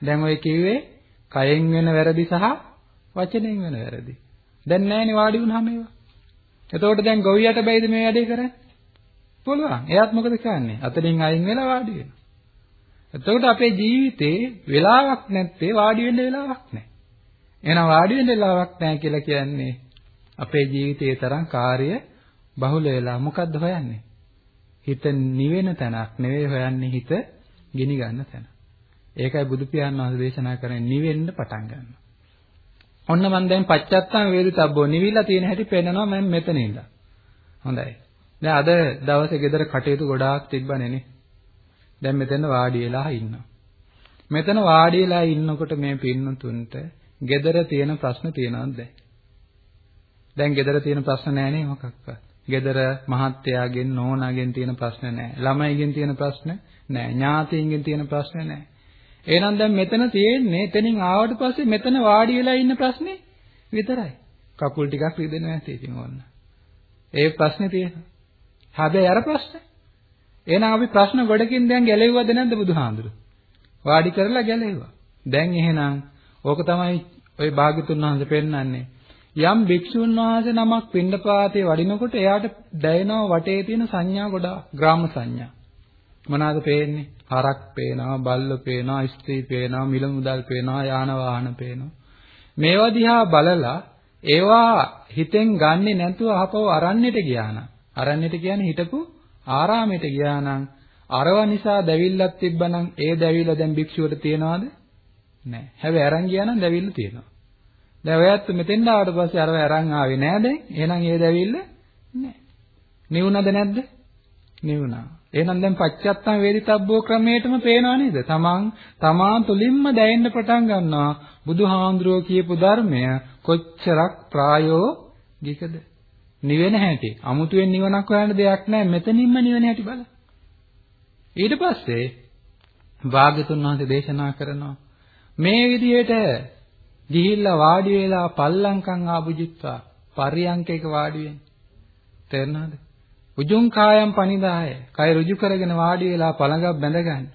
දැන් ඔය කිව්වේ කයෙන් වෙන වැරදි සහ වචනෙන් වෙන වැරදි. දැන් නැහැනේ වාඩි වුණාම ඒවා. එතකොට දැන් ගොවියට බැයිද මේ වැඩේ කරන්නේ? පුළුවන්. එයාත් මොකද කරන්නේ? අතලින් අයින් වෙලා වාඩි වෙනවා. එතකොට අපේ ජීවිතේ වෙලාවක් නැත්තේ වාඩි වෙන්න වෙලාවක් නැහැ. එහෙනම් වාඩි වෙන්න වෙලාවක් නැහැ කියලා කියන්නේ අපේ ජීවිතේ තරම් කාර්ය බහුල වෙලා මොකද්ද හොයන්නේ? හිත නිවෙන තැනක් නෙවෙයි හොයන්නේ හිත ගිනි ගන්න තැන. ඒකයි බුදු පියාණන් වහන්සේ දේශනා කරන්නේ නිවෙන්න පටන් ගන්න. ඔන්න මම දැන් පච්චත්තම් වේදිතබ්බෝ නිවිලා තියෙන හැටි පෙන්නනවා මම මෙතන ඉඳලා. හොඳයි. දැන් අද දවසේ ගෙදර කටයුතු ගොඩාක් තිබ්බනේ නේ. දැන් මෙතන වාඩි වෙලා ඉන්නවා. මෙතන වාඩි වෙලා ඉන්නකොට මේ පින්නතුන්ට ගෙදර තියෙන ප්‍රශ්න තියෙනවද දැන්? දැන් ගෙදර තියෙන ප්‍රශ්න නැහැ නේ මොකක්වත්. ගෙදර මහත්තයාගෙන් නෝනාගෙන් තියෙන ප්‍රශ්න නැහැ. ළමයිගෙන් තියෙන ප්‍රශ්න නැහැ. ඥාතීන්ගෙන් තියෙන ප්‍රශ්න නැහැ. එහෙනම් දැන් මෙතන තියෙන්නේ එතනින් ආවට පස්සේ මෙතන වාඩි වෙලා ඉන්න ප්‍රශ්නේ විතරයි. කකුල් ටිකක් රිදෙනවා ඇති ඉතින් ඕන්න. ඒ ප්‍රශ්නේ තියෙනවා. හැබැයි අර ප්‍රශ්නේ. එහෙනම් අපි ප්‍රශ්න ගොඩකින් දැන් ගැලෙව්වද නැද්ද බුදුහාඳුර? වාඩි කරලා ගැලෙව්වා. දැන් එහෙනම් ඕක තමයි ওই භාග්‍යතුන් වහන්සේ පෙන්වන්නේ. යම් භික්ෂුන් වහන්සේ නමක් පින්ඩපාතේ වඩිනකොට එයාට දැනෙනවා වටේ තියෙන සංඥා ගොඩාක් ග්‍රාම සංඥා. මොනවාද පේන්නේ? හරක් පේනවා, බල්ලෝ පේනවා, ස්ත්‍රී පේනවා, මිල මුදල් පේනවා, යාන වාහන පේනවා. මේවා දිහා බලලා ඒවා හිතෙන් ගන්නෙ නැතුව අහපව අරන්නට ගියා නම් අරන්නට කියන්නේ හිටපු ආරාමයට ගියා නම් අරව නිසා දැවිල්ලක් තිබ්බනම් ඒ දැවිල්ල දැන් භික්ෂුවට තියනවද? නැහැ. හැබැයි අරන් ගියා නම් දැවිල්ල තියෙනවා. දැන් ඔයත් මෙතෙන් ආවට පස්සේ අරව අරන් ආවේ නෑ දැන්. එහෙනම් ඒ දැවිල්ල නැහැ. නිවුණද නැද්ද? නිවුණා. එහෙනම් දැන් පච්චත්තම් වේදිතබ්බෝ ක්‍රමයටම පේනව නේද? තමන් තමා තුලින්ම දැනෙන්න පටන් ගන්නවා බුදුහාඳුරෝ කියපු ධර්මය කොච්චරක් ප්‍රායෝගිකද? නිවෙන හැටි. අමුතුවෙන් නිවනක් හොයන්න දෙයක් නැහැ. මෙතනින්ම නිවෙන හැටි බලන්න. ඊට පස්සේ භාග්‍යතුන් වහන්සේ දේශනා කරනවා මේ විදිහට ගිහිල්ලා වාඩි වෙලා පල්ලංකම් ආභුජිත්වා පරියංකයක වාඩි වෙන්න. තේරෙනවද? උජුං කායම් පනිදාය. කය ඍජු කරගෙන වාඩි වෙලා පළඟක් බැඳගන්න.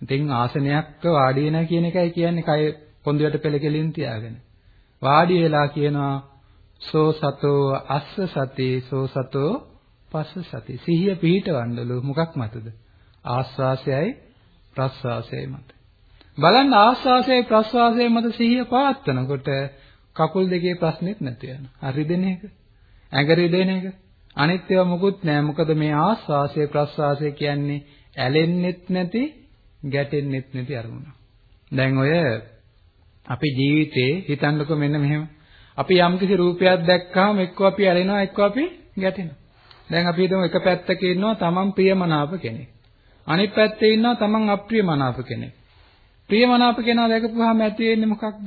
ඉතින් ආසනයක්ක වාඩි වෙනා කියන එකයි කියන්නේ කය පොඳුරට පෙළ කෙලින් තියාගෙන. වාඩි වෙලා කියනවා සෝ සතෝ අස්ස සති සෝ සතෝ පස්ස සති. සිහිය පිහිටවන්නලු මොකක් මතද? ආස්වාසයයි ප්‍රස්වාසයයි මත. බලන්න ආස්වාසයයි ප්‍රස්වාසයයි මත සිහිය පවත්වනකොට කකුල් දෙකේ ප්‍රශ්නෙත් නැති වෙනවා. හරි දෙන එක. ඇඟ රිදෙන එක. අනිත් ඒවා මුකුත් නෑ. මොකද මේ ආස්වාසය ප්‍රස්වාසය කියන්නේ ඇලෙන්නෙත් නැති, ගැටෙන්නෙත් නැති අරමුණ. දැන් ඔය අපි ජීවිතේ හිතන්නකො මෙන්න මෙහෙම. අපි යම්කිසි රූපයක් දැක්කම එක්ක අපි ඇලෙනවා එක්ක අපි ගැටෙනවා. දැන් අපි හිතමු එක පැත්තක ඉන්නවා තමන් ප්‍රියමනාප කෙනෙක්. අනිත් පැත්තේ ඉන්නවා තමන් අප්‍රියමනාප කෙනෙක්. ප්‍රියමනාප කෙනා දැකපුවාම ඇති වෙන්නේ මොකක්ද?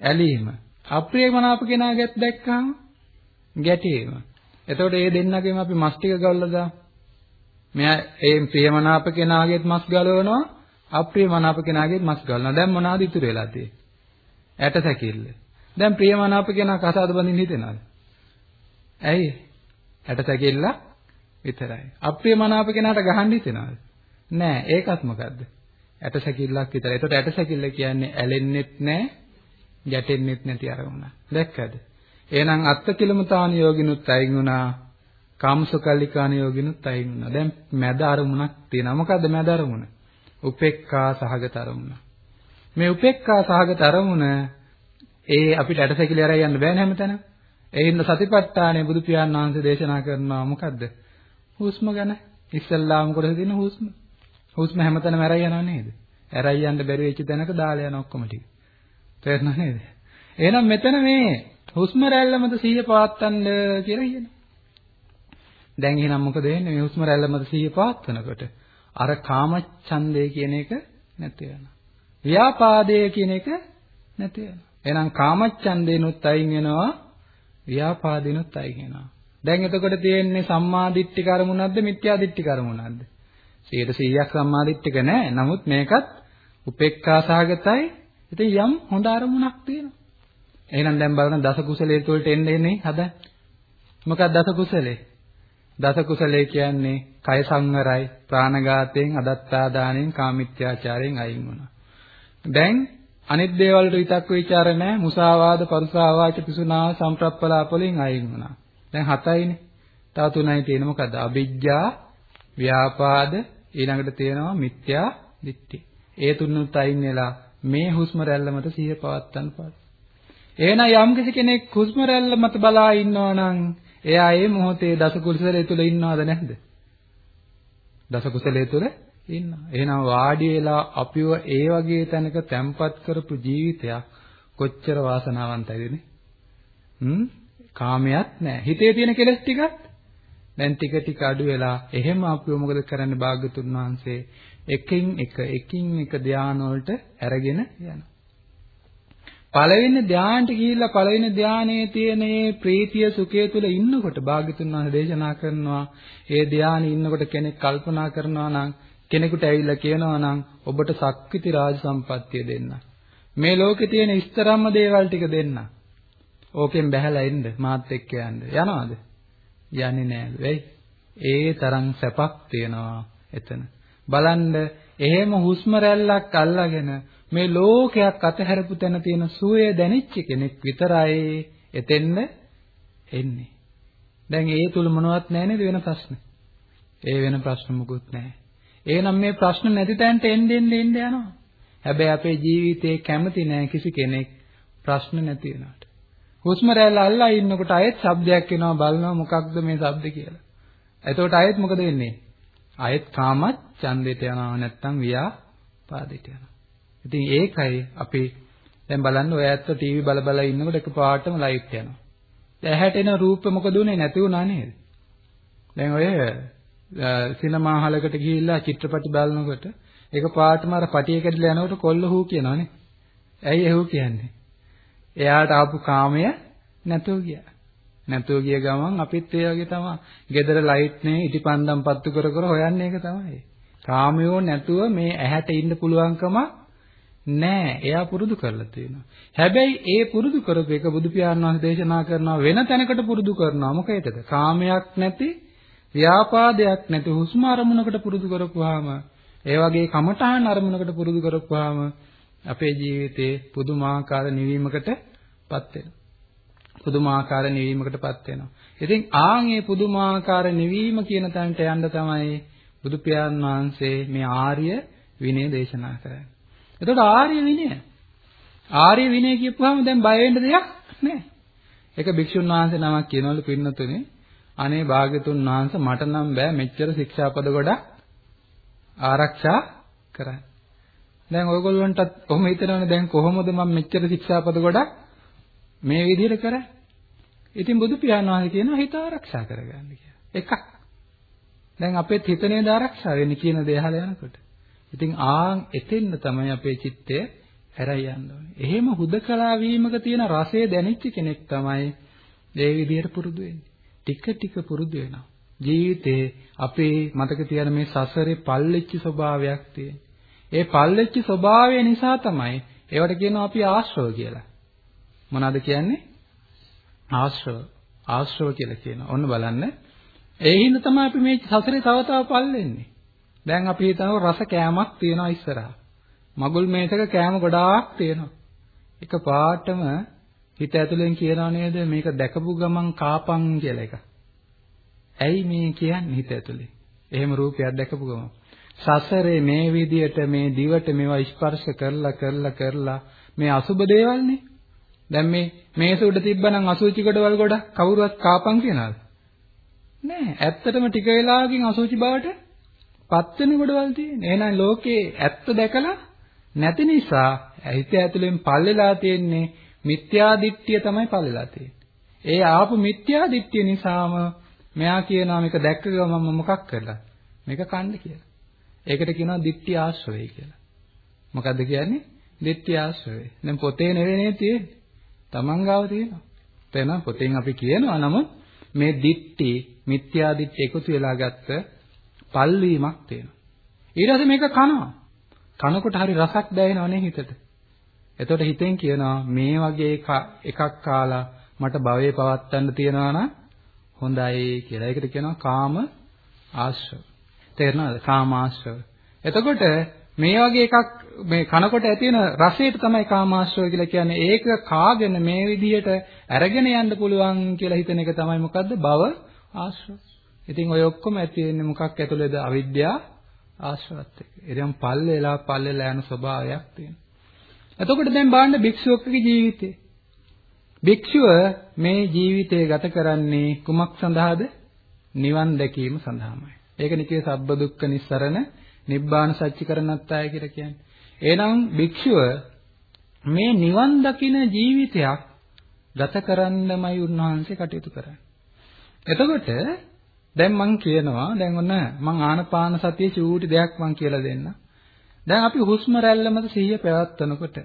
ඇලීම. අප්‍රියමනාප කෙනා දැක්කම ගැටීම. එතකොට මේ දෙන්නගෙම අපි මස් ටික ගල්ලා දාමු. මෙයා ඒ ප්‍රියමනාප කෙනාගේත් මස් ගලවනවා අප්‍රියමනාප කෙනාගේත් මස් ගලනවා. දැන් මොනවාද ඉතුරු වෙලා තියෙන්නේ? ඇට සැකිල්ල. දැන් ප්‍රියමනාප කෙනා කසාද බඳින්න හිතෙනවද? ඇයි? ඇට සැකිල්ල විතරයි. අප්‍රියමනාප කෙනාට ගහන්න හිතෙනවද? නෑ. ඒකත් මොකද්ද? ඇට සැකිල්ලක් විතරයි. ඒකට ඇට සැකිල්ල කියන්නේ ඇලෙන්නෙත් නෑ, ගැටෙන්නෙත් නැති අරමුණ. දැක්කද? එහෙනම් අත්තිකිලමතාන යෝගිනුත් අයින් වුණා. කාමසුකල්ලිකාන යෝගිනුත් අයින් වුණා. දැන් මැද අරමුණක් තියෙනවා. මොකද්ද මැද අරමුණ? උපේක්ඛා සහගත අරමුණ. මේ උපේක්ඛා සහගත අරමුණ ඒ අපිට ඇටසැකිලි අරයි යන්න බෑනේ හැමතැනම. ඒ හින්දා සතිපට්ඨානේ බුදු පියාණන් වහන්සේ දේශනා කරනවා මොකද්ද? හුස්ම ගැන. ඉස්සල්ලාම කොටස තියෙන හුස්ම. හුස්ම හැමතැනම අරයි යනව නේද? අරයි යන්න බැරි වෙච්ච තැනක දාලා යන ඔක්කොම ටික. තේරෙනව නේද? එහෙනම් මෙතන මේ හුස්ම රැල්ල මත සිහිය පවත්වන්න කියලා කියනවා. දැන් එහෙනම් මොකද වෙන්නේ? මේ හුස්ම රැල්ල මත සිහිය පවත්වනකොට අර කාමච්ඡන්දය කියන එක නැති වෙනවා. ව්‍යාපාදය කියන එක නැති වෙනවා. එහෙනම් කාමච්ඡන්දේනොත් අයින් වෙනවා ව්‍යාපාදිනුත් අයින් වෙනවා. දැන් එතකොට තියෙන්නේ සම්මා දිට්ඨි කර්මුණක්ද මිත්‍යා දිට්ඨි කර්මුණක්ද? 100%ක් සම්මාදිට්ඨික නෑ. නමුත් මේකත් උපේක්ඛා සහගතයි. ඉතින් යම් හොඳ අරමුණක් තියෙනවා. එහෙනම් දැන් බලන්න දස කුසලයේ තුලට එන්න එන්නේ හදන්න. මොකක්ද දස කුසලේ? දස කුසලේ කියන්නේ කය සංවරයි, ප්‍රාණඝාතයෙන්, අදත්තාදානෙන්, කාමිත්‍යාචාරයෙන් අයින් වුණා. දැන් අනිත් දේවල් වලට විතක්ක ਵਿਚාර නැහැ. මුසාවාද, පරුසාවාච, පිසුනා, සම්ප්‍රප්පලාප වලින් අයින් වුණා. දැන් හතයිනේ. තව තුනයි තියෙන මොකද්ද? අවිජ්ජා, ව්‍යාපාද, ඊළඟට තියෙනවා මිත්‍යා දිට්ඨි. ඒ තුනත් අයින් වෙලා මේ හුස්ම රැල්ල මත සිහිය පවත්තන්න පාඩු. එහෙනම් යම් කෙනෙක් හුස්ම රැල්ල මත බලා ඉන්නවා නම් එයා ඒ මොහොතේ දස කුසලයේ තුල ඉන්නවද නැද්ද? දස කුසලයේ තුල ඉන්නවා. එහෙනම් වාඩි වෙලා අපිව ඒ වගේ තැනක තැම්පත් කරපු ජීවිතයක් කොච්චර වාසනාවන්තයිද නේ? හ්ම් කාමයක් නැහැ. හිතේ තියෙන කෙලෙස් ටිකත් දැන් ටික ටික අඩු වෙලා එහෙම අපිව මොකද කරන්නේ භාග්‍යතුන් වහන්සේ එකින් එක එකින් එක ධානය වලට අරගෙන යනවා. පළවෙනි ධානයට ගිහිල්ලා පළවෙනි ධානයේ තියෙන මේ ප්‍රීතිය සුඛය තුල ඉන්නකොට භාග්‍යතුන් වහන්සේ දේශනා කරනවා ඒ ධානයේ ඉන්නකොට කෙනෙක් කල්පනා කරනවා නම් කෙනෙකුට ඇවිල්ලා කියනවා නම් ඔබට සක්විති රාජ සම්පත්තිය දෙන්න. මේ ලෝකේ තියෙන ඉස්තරම්ම දේවල් ටික දෙන්න. ඕකෙන් බැහැලා එන්න මාත් එක්ක යන්න. යනවද? යන්නේ නෑ වෙයි. ඒ තරම් සැපක් තියනවා එතන. බලන්න එහෙම හුස්ම රැල්ලක් අල්ලාගෙන මේ ලෝකයක් අතහැරපු තැන තියෙන සුවය දැනෙච්ච කෙනෙක් විතරයි එතෙන්න එන්නේ. දැන් ඒ තුල මොනවත් නැහැ නේද වෙන ප්‍රශ්න? ඒ වෙන ප්‍රශ්න මුකුත් නැහැ. එහෙනම් මේ ප්‍රශ්න නැති තැනට එන්න එන්න එන්න යනවා. හැබැයි අපේ ජීවිතේ කැමති නැහැ කිසි කෙනෙක් ප්‍රශ්න නැති වෙනාට. හුස්ම රැල්ල අල්ලා ඉන්නකොට ආයෙත් ශබ්දයක් එනවා බලනවා මොකක්ද මේ ශබ්ද කියලා. එතකොට ආයෙත් මොකද වෙන්නේ? ආයෙත් කාමත් ඡන්දයට යනවා නැත්නම් ව්‍යාපාදයට යනවා. ඉතින් ඒකයි අපි දැන් බලන්න ඔය ඇත්ත ටීවී බල බල ඉන්නකොට එකපාරටම ලයිට් යනවා. දැන් ඇහැට එන රූප මොකද උනේ නැති වුණා නේද? දැන් ඔය සිනමා හලකට ගිහිල්ලා චිත්‍රපටි බලනකොට එකපාරටම අර පටිය කැඩිලා යනකොට කොල්ල හූ කියනවනේ. ඇයි එහෙව කියන්නේ? එයාට ආපු කාමය නැතුව ගියා. නැතුව ගිය ගමන් අපිත් ඒ වගේ තමයි. ගෙදර ලයිට් නේ ඉටිපන්දම් පත්තු කර කර හොයන්නේ ඒක තමයි. කාමයෝ නැතුව මේ ඇහැට ඉන්න පුළුවන්කම නෑ. එයා පුරුදු කරලා තියෙනවා. හැබැයි ඒ පුරුදු කරපු එක බුදු පියාණන් වහන්සේ දේශනා කරනවා වෙන තැනකට පුරුදු කරනවා. මොකේද? කාමයක් නැති, ව්‍යාපාදයක් නැති හුස්ම අරමුණකට පුරුදු කරපුවාම, ඒ වගේ කමඨහන් අරමුණකට පුරුදු කරපුවාම අපේ ජීවිතේ පුදුමාකාර නිවීමකටපත් වෙනවා. පුදුමාකාර නිවීමකටපත් වෙනවා. ඉතින් ආන් මේ පුදුමාකාර නිවීම කියන තැනට යන්න තමයි බුදු පියාණන් වහන්සේ මේ ආර්ය විනය දේශනා කරන්නේ. එතකොට ආර්ය විනය ආර්ය විනය කියපුවාම දැන් බය වෙන්න දෙයක් නැහැ. එක භික්ෂුන් වහන්සේ නමක් කියනවලු පින්නතුනේ අනේ භාග්‍යතුන් වහන්සේ මට නම් බෑ මෙච්චර ශික්ෂාපද ගොඩක් ආරක්ෂා කරන්න. දැන් ඔයගොල්ලන්ටත් කොහොම හිතනවනේ දැන් කොහොමද මම මෙච්චර ශික්ෂාපද ගොඩක් මේ විදිහට කරන්නේ? ඉතින් බුදු පියාණන් වහන්සේ කියනවා හිත ආරක්ෂා කරගන්න කියලා. එකක්. දැන් අපේ හිත නේද ආරක්ෂා වෙන්නේ කියන දේ අහලා යනකොට. ඉතින් ආන් එතෙන්න තමයි අපේ චිත්තය හැරයි යන්න ඕනේ. එහෙම හුදකලා වීමක තියෙන රසය දැනෙච්ච කෙනෙක් තමයි මේ විදිහට පුරුදු වෙන්නේ. ටික ටික පුරුදු වෙනවා. ජීවිතේ අපේ මතක තියාගන්න මේ සසරේ පල්ලෙච්ච ස්වභාවයක් තියෙන. ඒ පල්ලෙච්ච ස්වභාවය නිසා තමයි ඒවට කියනවා අපි ආශ්‍රව කියලා. මොනවද කියන්නේ? ආශ්‍රව. ආශ්‍රව කියලා කියනවා. ඔන්න බලන්න. ඒ හින්දා තමයි අපි මේ සසරේ තව තව පල්ලෙන්නේ. දැන් අපි හිතනවා රස කෑමක් තියෙනවා ඉස්සරහා. මගුල් මේසක කෑම ගොඩාක් තියෙනවා. එක පාටම හිත ඇතුලෙන් කියනවා නේද මේක දැකපු ගමන් කාපන් කියලා එක. ඇයි මේ කියන්නේ හිත ඇතුලේ? එහෙම රූපයක් දැකපු ගමන්. සසරේ මේ විදියට මේ දිවට මේවා ස්පර්ශ කරලා කරලා කරලා මේ අසුබ දේවල්නේ. දැන් මේ මේස උඩ තිබ්බනම් අසුචි කොටවල් ගොඩක් කවුරුවත් කාපන් කියනවාද? නෑ. ඇත්තටම ටික වෙලාවකින් අසුචි බවට පත් වෙන කොටවල් තියෙන්නේ. එහෙනම් ලෝකේ ඇත්ත දැකලා නැති නිසා හිත ඇතුලෙන් පල්ලෙලා තියෙන්නේ මිත්‍යා දිට්ඨිය තමයි පල්ලෙලා තියෙන්නේ. ඒ ආපු මිත්‍යා දිට්ඨිය නිසාම මෙයා කියනවා මේක දැක්ක ගමන් මොකක් කරලා මේක කන්න කියලා. ඒකට කියනවා දිට්ඨි ආශ්‍රවය කියලා. මොකද්ද කියන්නේ? දිට්ඨි ආශ්‍රවය. දැන් පොතේ නෙවෙයි තියෙන්නේ. තමන් ගාව තියෙනවා. තේන පොතෙන් අපි කියනවා නමුත් මේ දිට්ඨි මිත්‍යා දිට්ඨි එකතු වෙලා ගත්ත පල්වීමක් තියෙනවා. ඊට පස්සේ මේක කනවා. කනකොට හරි රසක් දැනෙනවනේ හිතට. එතකොට හිතෙන් කියනවා මේ වගේ එකක් කාලා මට භවයේ පවත්තන්න තියනවා නම් හොඳයි කියලා. ඒකට කියනවා කාම ආශ්‍රව. තේරෙනවද? කාම ආශ්‍රව. එතකොට මේ වගේ එකක් මේ කනකොට ඇති වෙන රසයට තමයි කාමාශ්‍රව කියලා කියන්නේ. ඒක කාගෙන මේ විදිහට අරගෙන යන්න පුළුවන් කියලා හිතන එක තමයි මොකද්ද? භව ආශ්‍රව. ඉතින් ඔය ඔක්කොම ඇති වෙන්නේ මොකක් ඇතුළේද? අවිද්‍යාව ආශ්‍රවත් එක්ක. එරියම් පල්ලෙලා පල්ලෙලා යන ස්වභාවයක් තියෙනවා. එතකොට දැන් බලන්න භික්ෂුවකගේ ජීවිතේ. භික්ෂුව මේ ජීවිතය ගත කරන්නේ කුමක් සඳහාද? නිවන් දැකීම සඳහාමයි. ඒක නිකේ සබ්බ දුක්ඛ නිස්සරණ නිබ්බාන සත්‍ය කරණත්තාය කියලා කියන්නේ. එහෙනම් භික්ෂුව මේ නිවන් දකින ජීවිතයක් ගත කරන්නමයි උන්වහන්සේ කටයුතු කරන්නේ. එතකොට දැන් මම කියනවා දැන් ඔන්න මම ආනපාන සතිය චූටි දෙයක් මම කියලා දෙන්න. දැන් අපි හුස්ම රැල්ල මත සිහිය පැවැත්වනකොට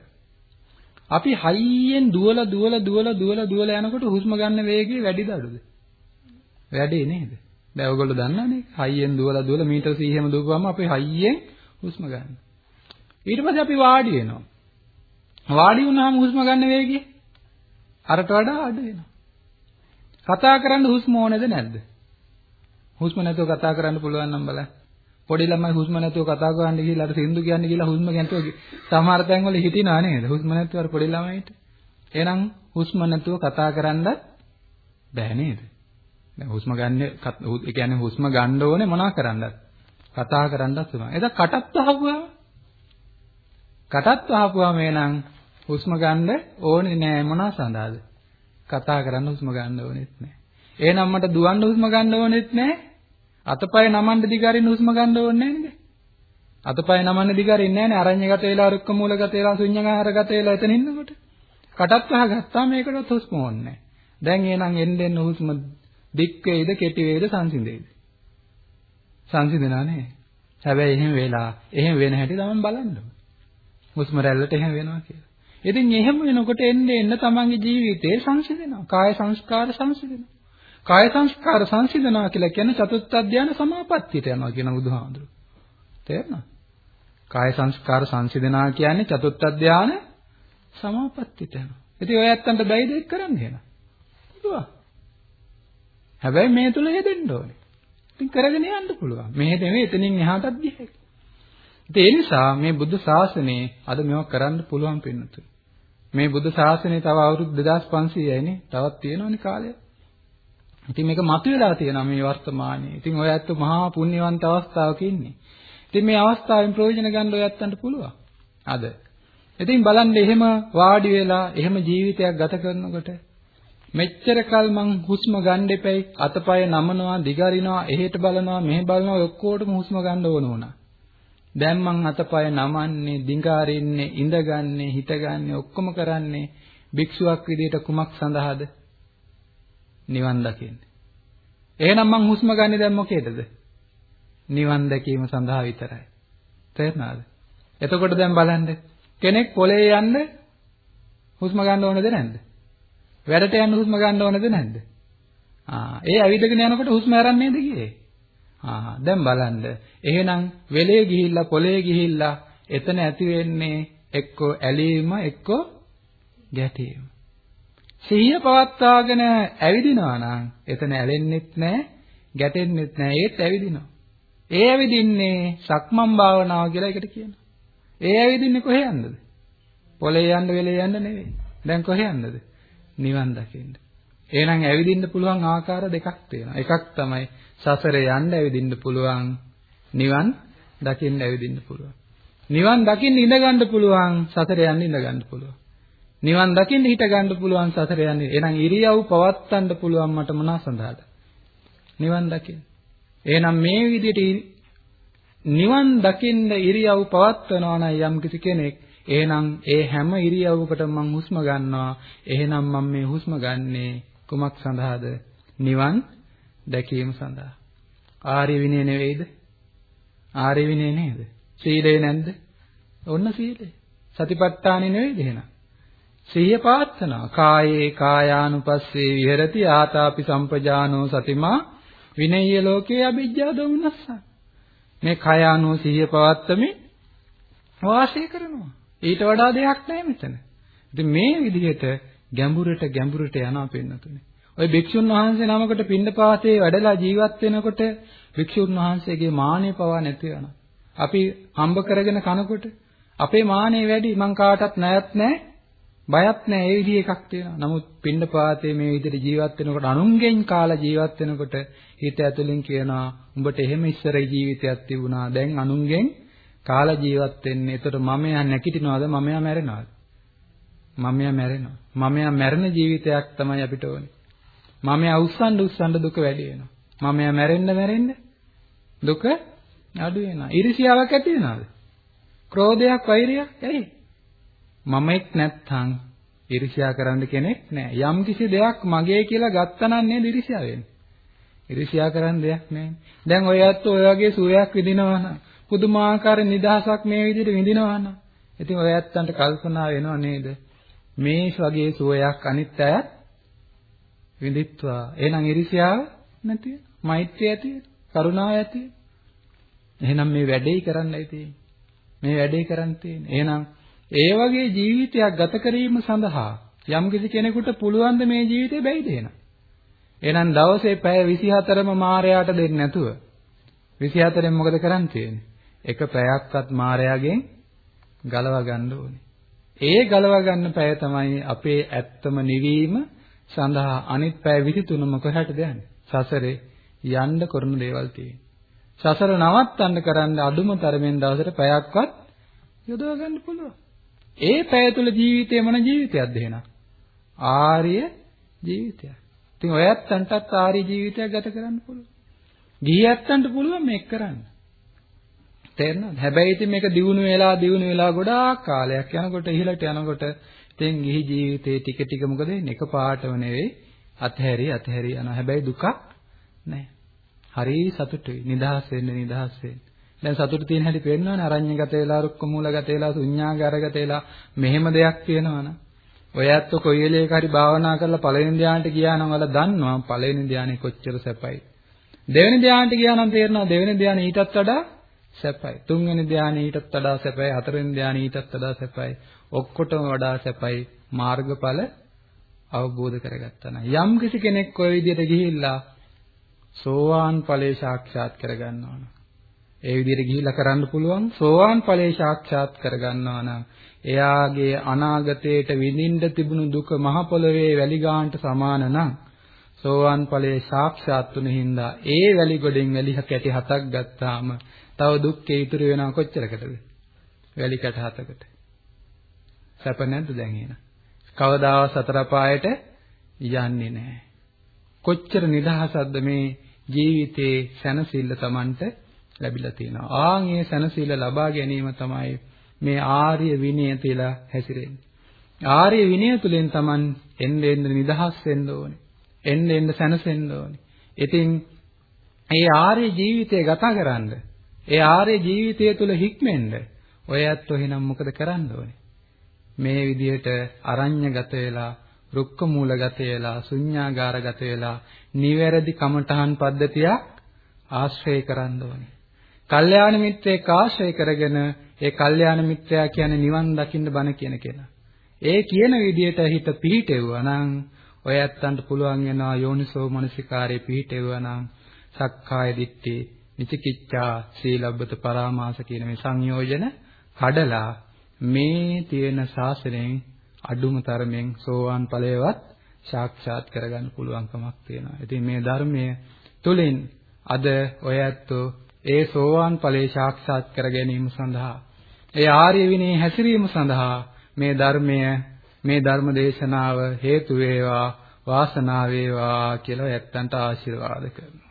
අපි හයියෙන් දුවලා දුවලා දුවලා දුවලා දුවලා යනකොට හුස්ම ගන්න වේගය වැඩිද අඩුද? වැඩි නේද? දැන් ඔයගොල්ලෝ දන්නවනේ හයියෙන් දුවලා දුවලා මීටර 100ම දුවපුවම අපි හයියෙන් හුස්ම ගන්න. ඊට පස්සේ අපි වාඩි වෙනවා. වාඩි වුණාම හුස්ම ගන්න වේගය අරට වඩා අඩු වෙනවා. කතා කරන්න හුස්ම ඕනේද නැද්ද? හුස්ම නැතුව කතා කරන්න පුළුවන් නම් බලන්න. පොඩි ළමයි හුස්ම නැතුව කතා කරන්න ගිහිල්ලා අර සින්දු කියන්නේ කියලා හුස්ම ගැන්තුව සමහර තැන්වල හිටිනා නේද? හුස්ම නැතුව අර පොඩි ළමයිට. එහෙනම් හුස්ම නැතුව කතා කරන්නත් බෑ නේද? දැන් හුස්ම ගන්න ඒ කියන්නේ හුස්ම ගන්න ඕනේ මොනවා කරන්නද? කතා කරන්නත් උනා. එදා කටත් වහපුවා. කටත් වහපුවාම එහෙනම් හුස්ම ගන්න ඕනේ නෑ මොනවා සඳහාද? කතා කරන්න හුස්ම ගන්න ඕනෙත් නෑ. එහෙනම් මට දුවන්න හුස්ම ගන්න ඕනෙත් නෑ. අතපය නමන්න දිගාරින්න හුස්ම ගන්න ඕනේ නෑනේ. අතපය නමන්න දිගාරින්නේ නෑනේ. අරඤ්‍යගත වෙලා රුක්ක මූලගත වෙලා ශුන්‍යගාරගත වෙලා එතන ඉන්නකොට. කටත් වහගත්තාම මේකටත් හුස්ම ඕනේ නෑ. දැන් එහෙනම් එන්න එන්න හුස්ම දික් වේද කෙටි වේද සංසිඳේද? සංසිඳනා නේ. හැබැයි එහෙම වෙලා එහෙම වෙන හැටි තමයි බලන්න ඕනේ. හුස්ම රැල්ලට එහෙම වෙනවා කියලා. ඉතින් එහෙම වෙනකොට එන්න එන්න තමන්ගේ ජීවිතේ සංසිඳෙනවා. කාය සංස්කාර සංසිඳෙනවා. කාය සංස්කාර සංසිඳනවා කියලා කියන්නේ චතුත්ථ ධානය සමාපත්තියට යනවා කියන බුදුහාමුදුරුවෝ. තේරෙනවද? කාය සංස්කාර සංසිඳනවා කියන්නේ චතුත්ථ ධානය සමාපත්තියට යනවා. ඉතින් ඔය ඇත්තන්ට බැයිද ඒක කරන්න එහෙනම්? පුළුවන්. හැබැයි මේ තුල යෙදෙන්න ඕනේ. ඉතින් කරගෙන යන්න පුළුවන්. මේ නෙමෙයි එතනින් එහාටත් ගියේ. ඒ නිසා මේ බුද්ධ ශාසනයේ අද මේවා කරන්න පුළුවන් පින්නතුනි. මේ බුද්ධ ශාසනය තව අවුරුදු 2500යි නේ. තවත් තියෙනවනේ කාලය. ඉතින් මේක මතුවලා තියෙනවා මේ වර්තමානයේ. ඉතින් ඔය ඇත්ත මහා පුණ්‍යවන්ත අවස්ථාවක ඉන්නේ. ඉතින් මේ අවස්ථාවෙන් ප්‍රයෝජන ගන්න ඔය ඇත්තන්ට පුළුවන්. අද. ඉතින් බලන්න එහෙම වාඩි වෙලා එහෙම ජීවිතයක් ගත කරනකොට මෙච්චර කල් මං හුස්ම ගන්න දෙපැයි අතපය නමනවා දිගරිනවා එහෙට බලනවා මෙහෙ බලනවා ඔක්කොටම හුස්ම ගන්න ඕන වුණා. දැන් මං අතපය නමන්නේ දිගාරින්නේ ඉඳගන්නේ හිටගන්නේ ඔක්කොම කරන්නේ භික්ෂුවක් විදියට කුමක් සඳහාද? නිවන් දකින්න. එහෙනම් මං හුස්ම ගන්නේ දැන් මොකේදද? නිවන් දැකීම සඳහා විතරයි. තේරුණාද? එතකොට දැන් බලන්න කෙනෙක් පොළේ යන්න හුස්ම ගන්න ඕනද නැද්ද? වැඩට යන්න හුස්ම ගන්න ඕනද නැද්ද? ආ ඒ ඇවිදගෙන යනකොට හුස්ම අරන් නේද ගියේ? ආ දැන් බලන්න. එහෙනම් වෙලේ ගිහිල්ලා පොළේ ගිහිල්ලා එතන ඇති වෙන්නේ එක්කෝ ඇලීම එක්කෝ ගැටීම. සිහිය පවත්වාගෙන ඇවිදිනවා නම් එතන ඇලෙන්නෙත් නැහැ, ගැටෙන්නෙත් නැහැ, ඒත් ඇවිදිනවා. ඒ ඇවිදින්නේ සක්මන් භාවනාව කියලා එකට කියනවා. ඒ ඇවිදින්නේ කොහේ යන්නද? පොළේ යන්න වෙලේ යන්න නෙවෙයි. දැන් කොහේ යන්නද? නිවන් දකින්න. එහෙනම් ඇවිදින්න පුළුවන් ආකාර දෙකක් තියෙනවා. එකක් තමයි සසරේ යන්න ඇවිදින්න පුළුවන්. නිවන් දකින්න ඇවිදින්න පුළුවන්. නිවන් දකින්න ඉඳ ගන්න පුළුවන්. සසරේ යන්න ඉඳ ගන්න පුළුවන්. නිවන් දකින්න හිට ගන්න පුළුවන් සසර යන්නේ. එහෙනම් ඉරියව් පවත්වන්න පුළුවන් මට මොනවා සඳහාද? නිවන් දකින්න. එහෙනම් මේ විදිහට නිවන් දකින්න ඉරියව් පවත්වනවා නම් යම් කිසි කෙනෙක් එහෙනම් ඒ හැම ඉරියව්වකටම මං හුස්ම ගන්නවා. එහෙනම් මම මේ හුස්ම ගන්නේ කුමක් සඳහාද? නිවන් දැකීම සඳහා. ආර්ය විනය නෙවෙයිද? ආර්ය විනය නේද? සීලය නැද්ද? ඔන්න සීලය. සතිපට්ඨානෙ නෙවෙයිද එහෙනම්? සිහිය පාත්තනවා. කායේ කායානුපස්සේ විහෙරති ආතාපි සම්පජානෝ සතිමා විනය්‍ය ලෝකේ අවිජ්ජා දෝමනස්ස. මේ කය අනුව සිහිය පවත්තමින් වාසය කරනවා. ඊට වඩා දෙයක් නැහැ මෙතන. ඉතින් මේ විදිහට ගැඹුරට ගැඹුරට යනවා පින්නතුනේ. ওই භික්ෂුන් වහන්සේ නමකට පින්නපාතේ වැඩලා ජීවත් වෙනකොට භික්ෂුන් වහන්සේගේ මානෙ පවා නැති වෙනවා. අපි හම්බ කරගෙන කනකොට අපේ මානෙ වැඩි මං කාටවත් ණයත් නැහැ බයත් නැහැ ඒ විදිහ එකක් තියෙනවා. නමුත් පින්නපාතේ මේ විදිහට ජීවත් වෙනකොට අනුන්ගෙන් කාලා ජීවත් වෙනකොට හිත ඇතුලෙන් කියනවා උඹට එහෙම ඉස්සර ජීවිතයක් තිබුණා. දැන් අනුන්ගෙන් කාලා ජීවත් වෙන්නේ. ඒතර මමයා නැගිටිනවද මමයා මැරෙනවද? මමයා මැරෙනවා. මමයා මැරෙන ජීවිතයක් තමයි අපිට ඕනේ. මමයා උස්සන්න උස්සන්න දුක වැඩි වෙනවා. මමයා මැරෙන්න මැරෙන්න දුක අඩු වෙනවා. iriසියාවක් ඇති වෙනවද? ක්‍රෝධයක් වෛරයක් ඇයි? මමෙක් නැත්තම් iriසියා කරන්න කෙනෙක් නැහැ. යම් කිසි දෙයක් මගේ කියලා ගත්තනම් නේද iriසියා වෙන්නේ. iriසියා කරන්න දෙයක් නැහැ. දැන් ඔය ඇත්තෝ ඔය වගේ සුවයක් විඳිනවා නම් පුදුමාකාර නිදහසක් මේ විදිහට විඳිනවා නම් ඉතින් ඔය ඇත්තන්ට කල්පනා වෙනව නේද? මේ වගේ සුවයක් අනිත් අයත් විඳිත්වා. එහෙනම් iriසියාව නැති මෛත්‍රිය ඇති කරුණාව ඇති. එහෙනම් මේ වැඩේ කරන්නයි තියෙන්නේ. මේ වැඩේ කරන්න තියෙන්නේ. එහෙනම් ඒ වගේ ජීවිතයක් ගත කිරීම සඳහා යම් කිසි කෙනෙකුට පුළුවන් ද මේ ජීවිතේ බැයිද එහෙනම්? එහෙනම් දවසේ පැය 24ම මායයට දෙන්නේ නැතුව 24න් මොකද කරන්න තියෙන්නේ? එක පැයක්වත් මායයෙන් ගලව ගන්න ඕනේ. ඒ ගලව ගන්න පැය තමයි අපේ ඇත්තම නිවීම සඳහා අනිත් පැය 23 මොකකටද යන්නේ? සසරේ යන්න කරන දේවල් තියෙන්නේ. සසර නවත්තන්න කරන්න අඩුම තරමෙන් දවසට පැයක්වත් යොදව ගන්න පුළුවන්. ඒ පැය තුල ජීවිතේ මොන ජීවිතයක්ද එහෙනම්? ආර්ය ජීවිතයක්. ඉතින් ඔයත්තන්ටත් ආර්ය ජීවිතයක් ගත කරන්න පුළුවන්. ගිහියත්තන්ට පුළුවන් මේක කරන්න. තේරෙනවද? හැබැයි ඉතින් මේක දියුණු වෙලා දියුණු වෙලා ගොඩාක් කාලයක් යනකොට ඉහළට යනකොට ඉතින් ගිහි ජීවිතේ ටික ටික මොකද වෙන්නේ? එකපාරටම නෙවෙයි අතහැරි අතහැරි යනවා. හැබැයි දුකක් නැහැ. හරි සතුටුයි. නිදහස් වෙන්න නිදහස් වෙන්න. දැන් සතුට තියෙන හැටි පේනවනේ අරඤ්‍යගත වෙලා රුක්ක මූලගත වෙලා ශුන්‍යාගාරගත වෙලා මෙහෙම දෙයක් තියෙනවනේ. ඔය ඇත්ත කොයි වෙලේක හරි භාවනා කරලා පළවෙනි ධානයට ගියා නම් වල දන්නවා පළවෙනි ධානය කොච්චර සැපයි. දෙවෙනි ධානයට ගියා නම් තේරෙනවා දෙවෙනි ධානය ඊටත් වඩා සැපයි. තුන්වෙනි ධානය ඊටත් වඩා සැපයි. හතරවෙනි ධානය ඊටත් වඩා සැපයි. ඔක්කොටම වඩා සැපයි මාර්ගඵල අවබෝධ කරගත්තා නම් යම් කිසි කෙනෙක් ওই විදිහට ගිහිල්ලා සෝවාන් ඵලයේ සාක්ෂාත් කරගන්නවා නම් ඒ විදිහට ගිහිල්ලා කරන්න පුළුවන් සෝවාන් ඵලයේ සාක්ෂාත් කරගන්නවා නම් එයාගේ අනාගතයට විඳින්න තිබුණු දුක මහ පොළවේ වැලි ගානට සමාන නම් සෝවාන් ඵලයේ සාක්ෂාත් වුණ හින්දා ඒ වැලි ගොඩෙන් වැලි කැටි හතක් ගත්තාම තව දුක්ඛේ ඉතුරු වෙනවා කොච්චරකටද? වැලි කැට හතකට. සැප නැද්ද දැන් එහෙනම්? කවදාවත් සතර පායට යන්නේ නැහැ. කොච්චර නිදහසක්ද මේ ජීවිතේ සැනසෙල්ල Tamanට ලැබිලා තියෙනවා. ආන් මේ සැනසෙල්ල ලබා ගැනීම තමයි මේ ආර්ය විනය තියලා හැසිරෙන්නේ. ආර්ය විනය තුලින් Taman එන්න එන්න නිදහස් වෙන්න ඕනේ. එන්න එන්න සැනසෙන්න ඕනේ. ඉතින් මේ ආර්ය ජීවිතය ගත කරන්න, ඒ ආර්ය ජීවිතය තුල හික්මෙන්න ඔය ඇත්තෝ එහෙනම් මොකද කරන්න ඕනේ? මේ විදිහට අරඤ්‍යගත වෙලා, රුක්ක මූලගත වෙලා, ශුන්‍යාගාරගත වෙලා, නිවැරදි කමඨහන් පද්ධතියක් ආශ්‍රය කරන්න ඕනේ. කල්යාණ මිත්‍රයෙක් ආශ්‍රය කරගෙන ඒ කල්යාණ මිත්‍රයා කියන්නේ නිවන් දකින්න බණ කියන කෙනා. ඒ කියන විදිහට හිත පිහිටෙවුවා නම් ඔය ඇත්තන්ට පුළුවන් වෙනවා යෝනිසෝ මනසිකාරේ පිහිටෙවුවා නම් සක්කාය දිට්ඨි, විචිකිච්ඡා, සීලබ්බත පරාමාස කියන මේ සංයෝජන කඩලා මේ තියෙන ශාසනයෙන් අඩුම තරමෙන් සෝවාන් ඵලයවත් සාක්ෂාත් කරගන්න පුළුවන්කමක් තියෙනවා. ඉතින් මේ ධර්මයේ තුලින් අද ඔය ඇත්තෝ ඒ සෝවාන් ඵලයේ සාක්ෂාත් කර ගැනීම සඳහා ඒ ආර්ය විනී හැසිරීම සඳහා මේ ධර්මය මේ ධර්ම දේශනාව හේතු වේවා වාසනාව වේවා කියලා ඇත්තන්ට ආශිර්වාද කරනවා.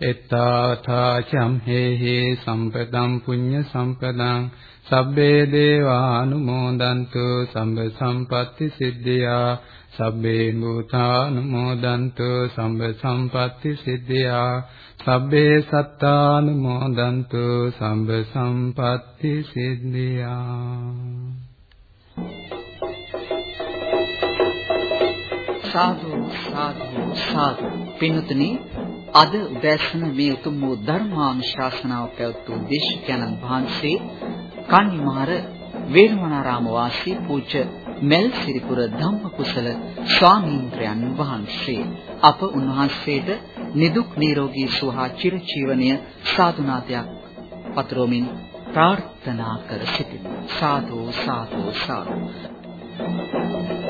එත්තාවතා චම්හෙහි සම්පදම් පුඤ්ඤ සම්පදං සබ්බේ දේවානුමෝදන්තු සම්බ සම්පatti සිද්ධියා සබ්බේ භූතානුමෝදන්තු සම්බ සම්පatti සිද්ධියා සබ්බේ සත්තානුමෝදන්තු සම්බ සම්පatti සිද්ධියා සාදු සාදු සාදු. පින්තුනි අද උදෑසන මේ උතුම් වූ ධර්මානුශාසනාව පැවැත්වූ දේශකයන්න් වහන්සේ කන්නිමාර වේළුවනාරාම වාසී පූජ්‍ය මෙල් සිරිපුර ධම්මකුසල ස්වාමීන්ද්‍රයන් වහන්සේ අප උන්වහන්සේට නිදුක් නිරෝගී සුවහා චිරජීවනයේ සාදුනාතයක් පතරොමින් ප්‍රාර්ථනා කර සිටිමු සාදු සාදු සාදු Thank you.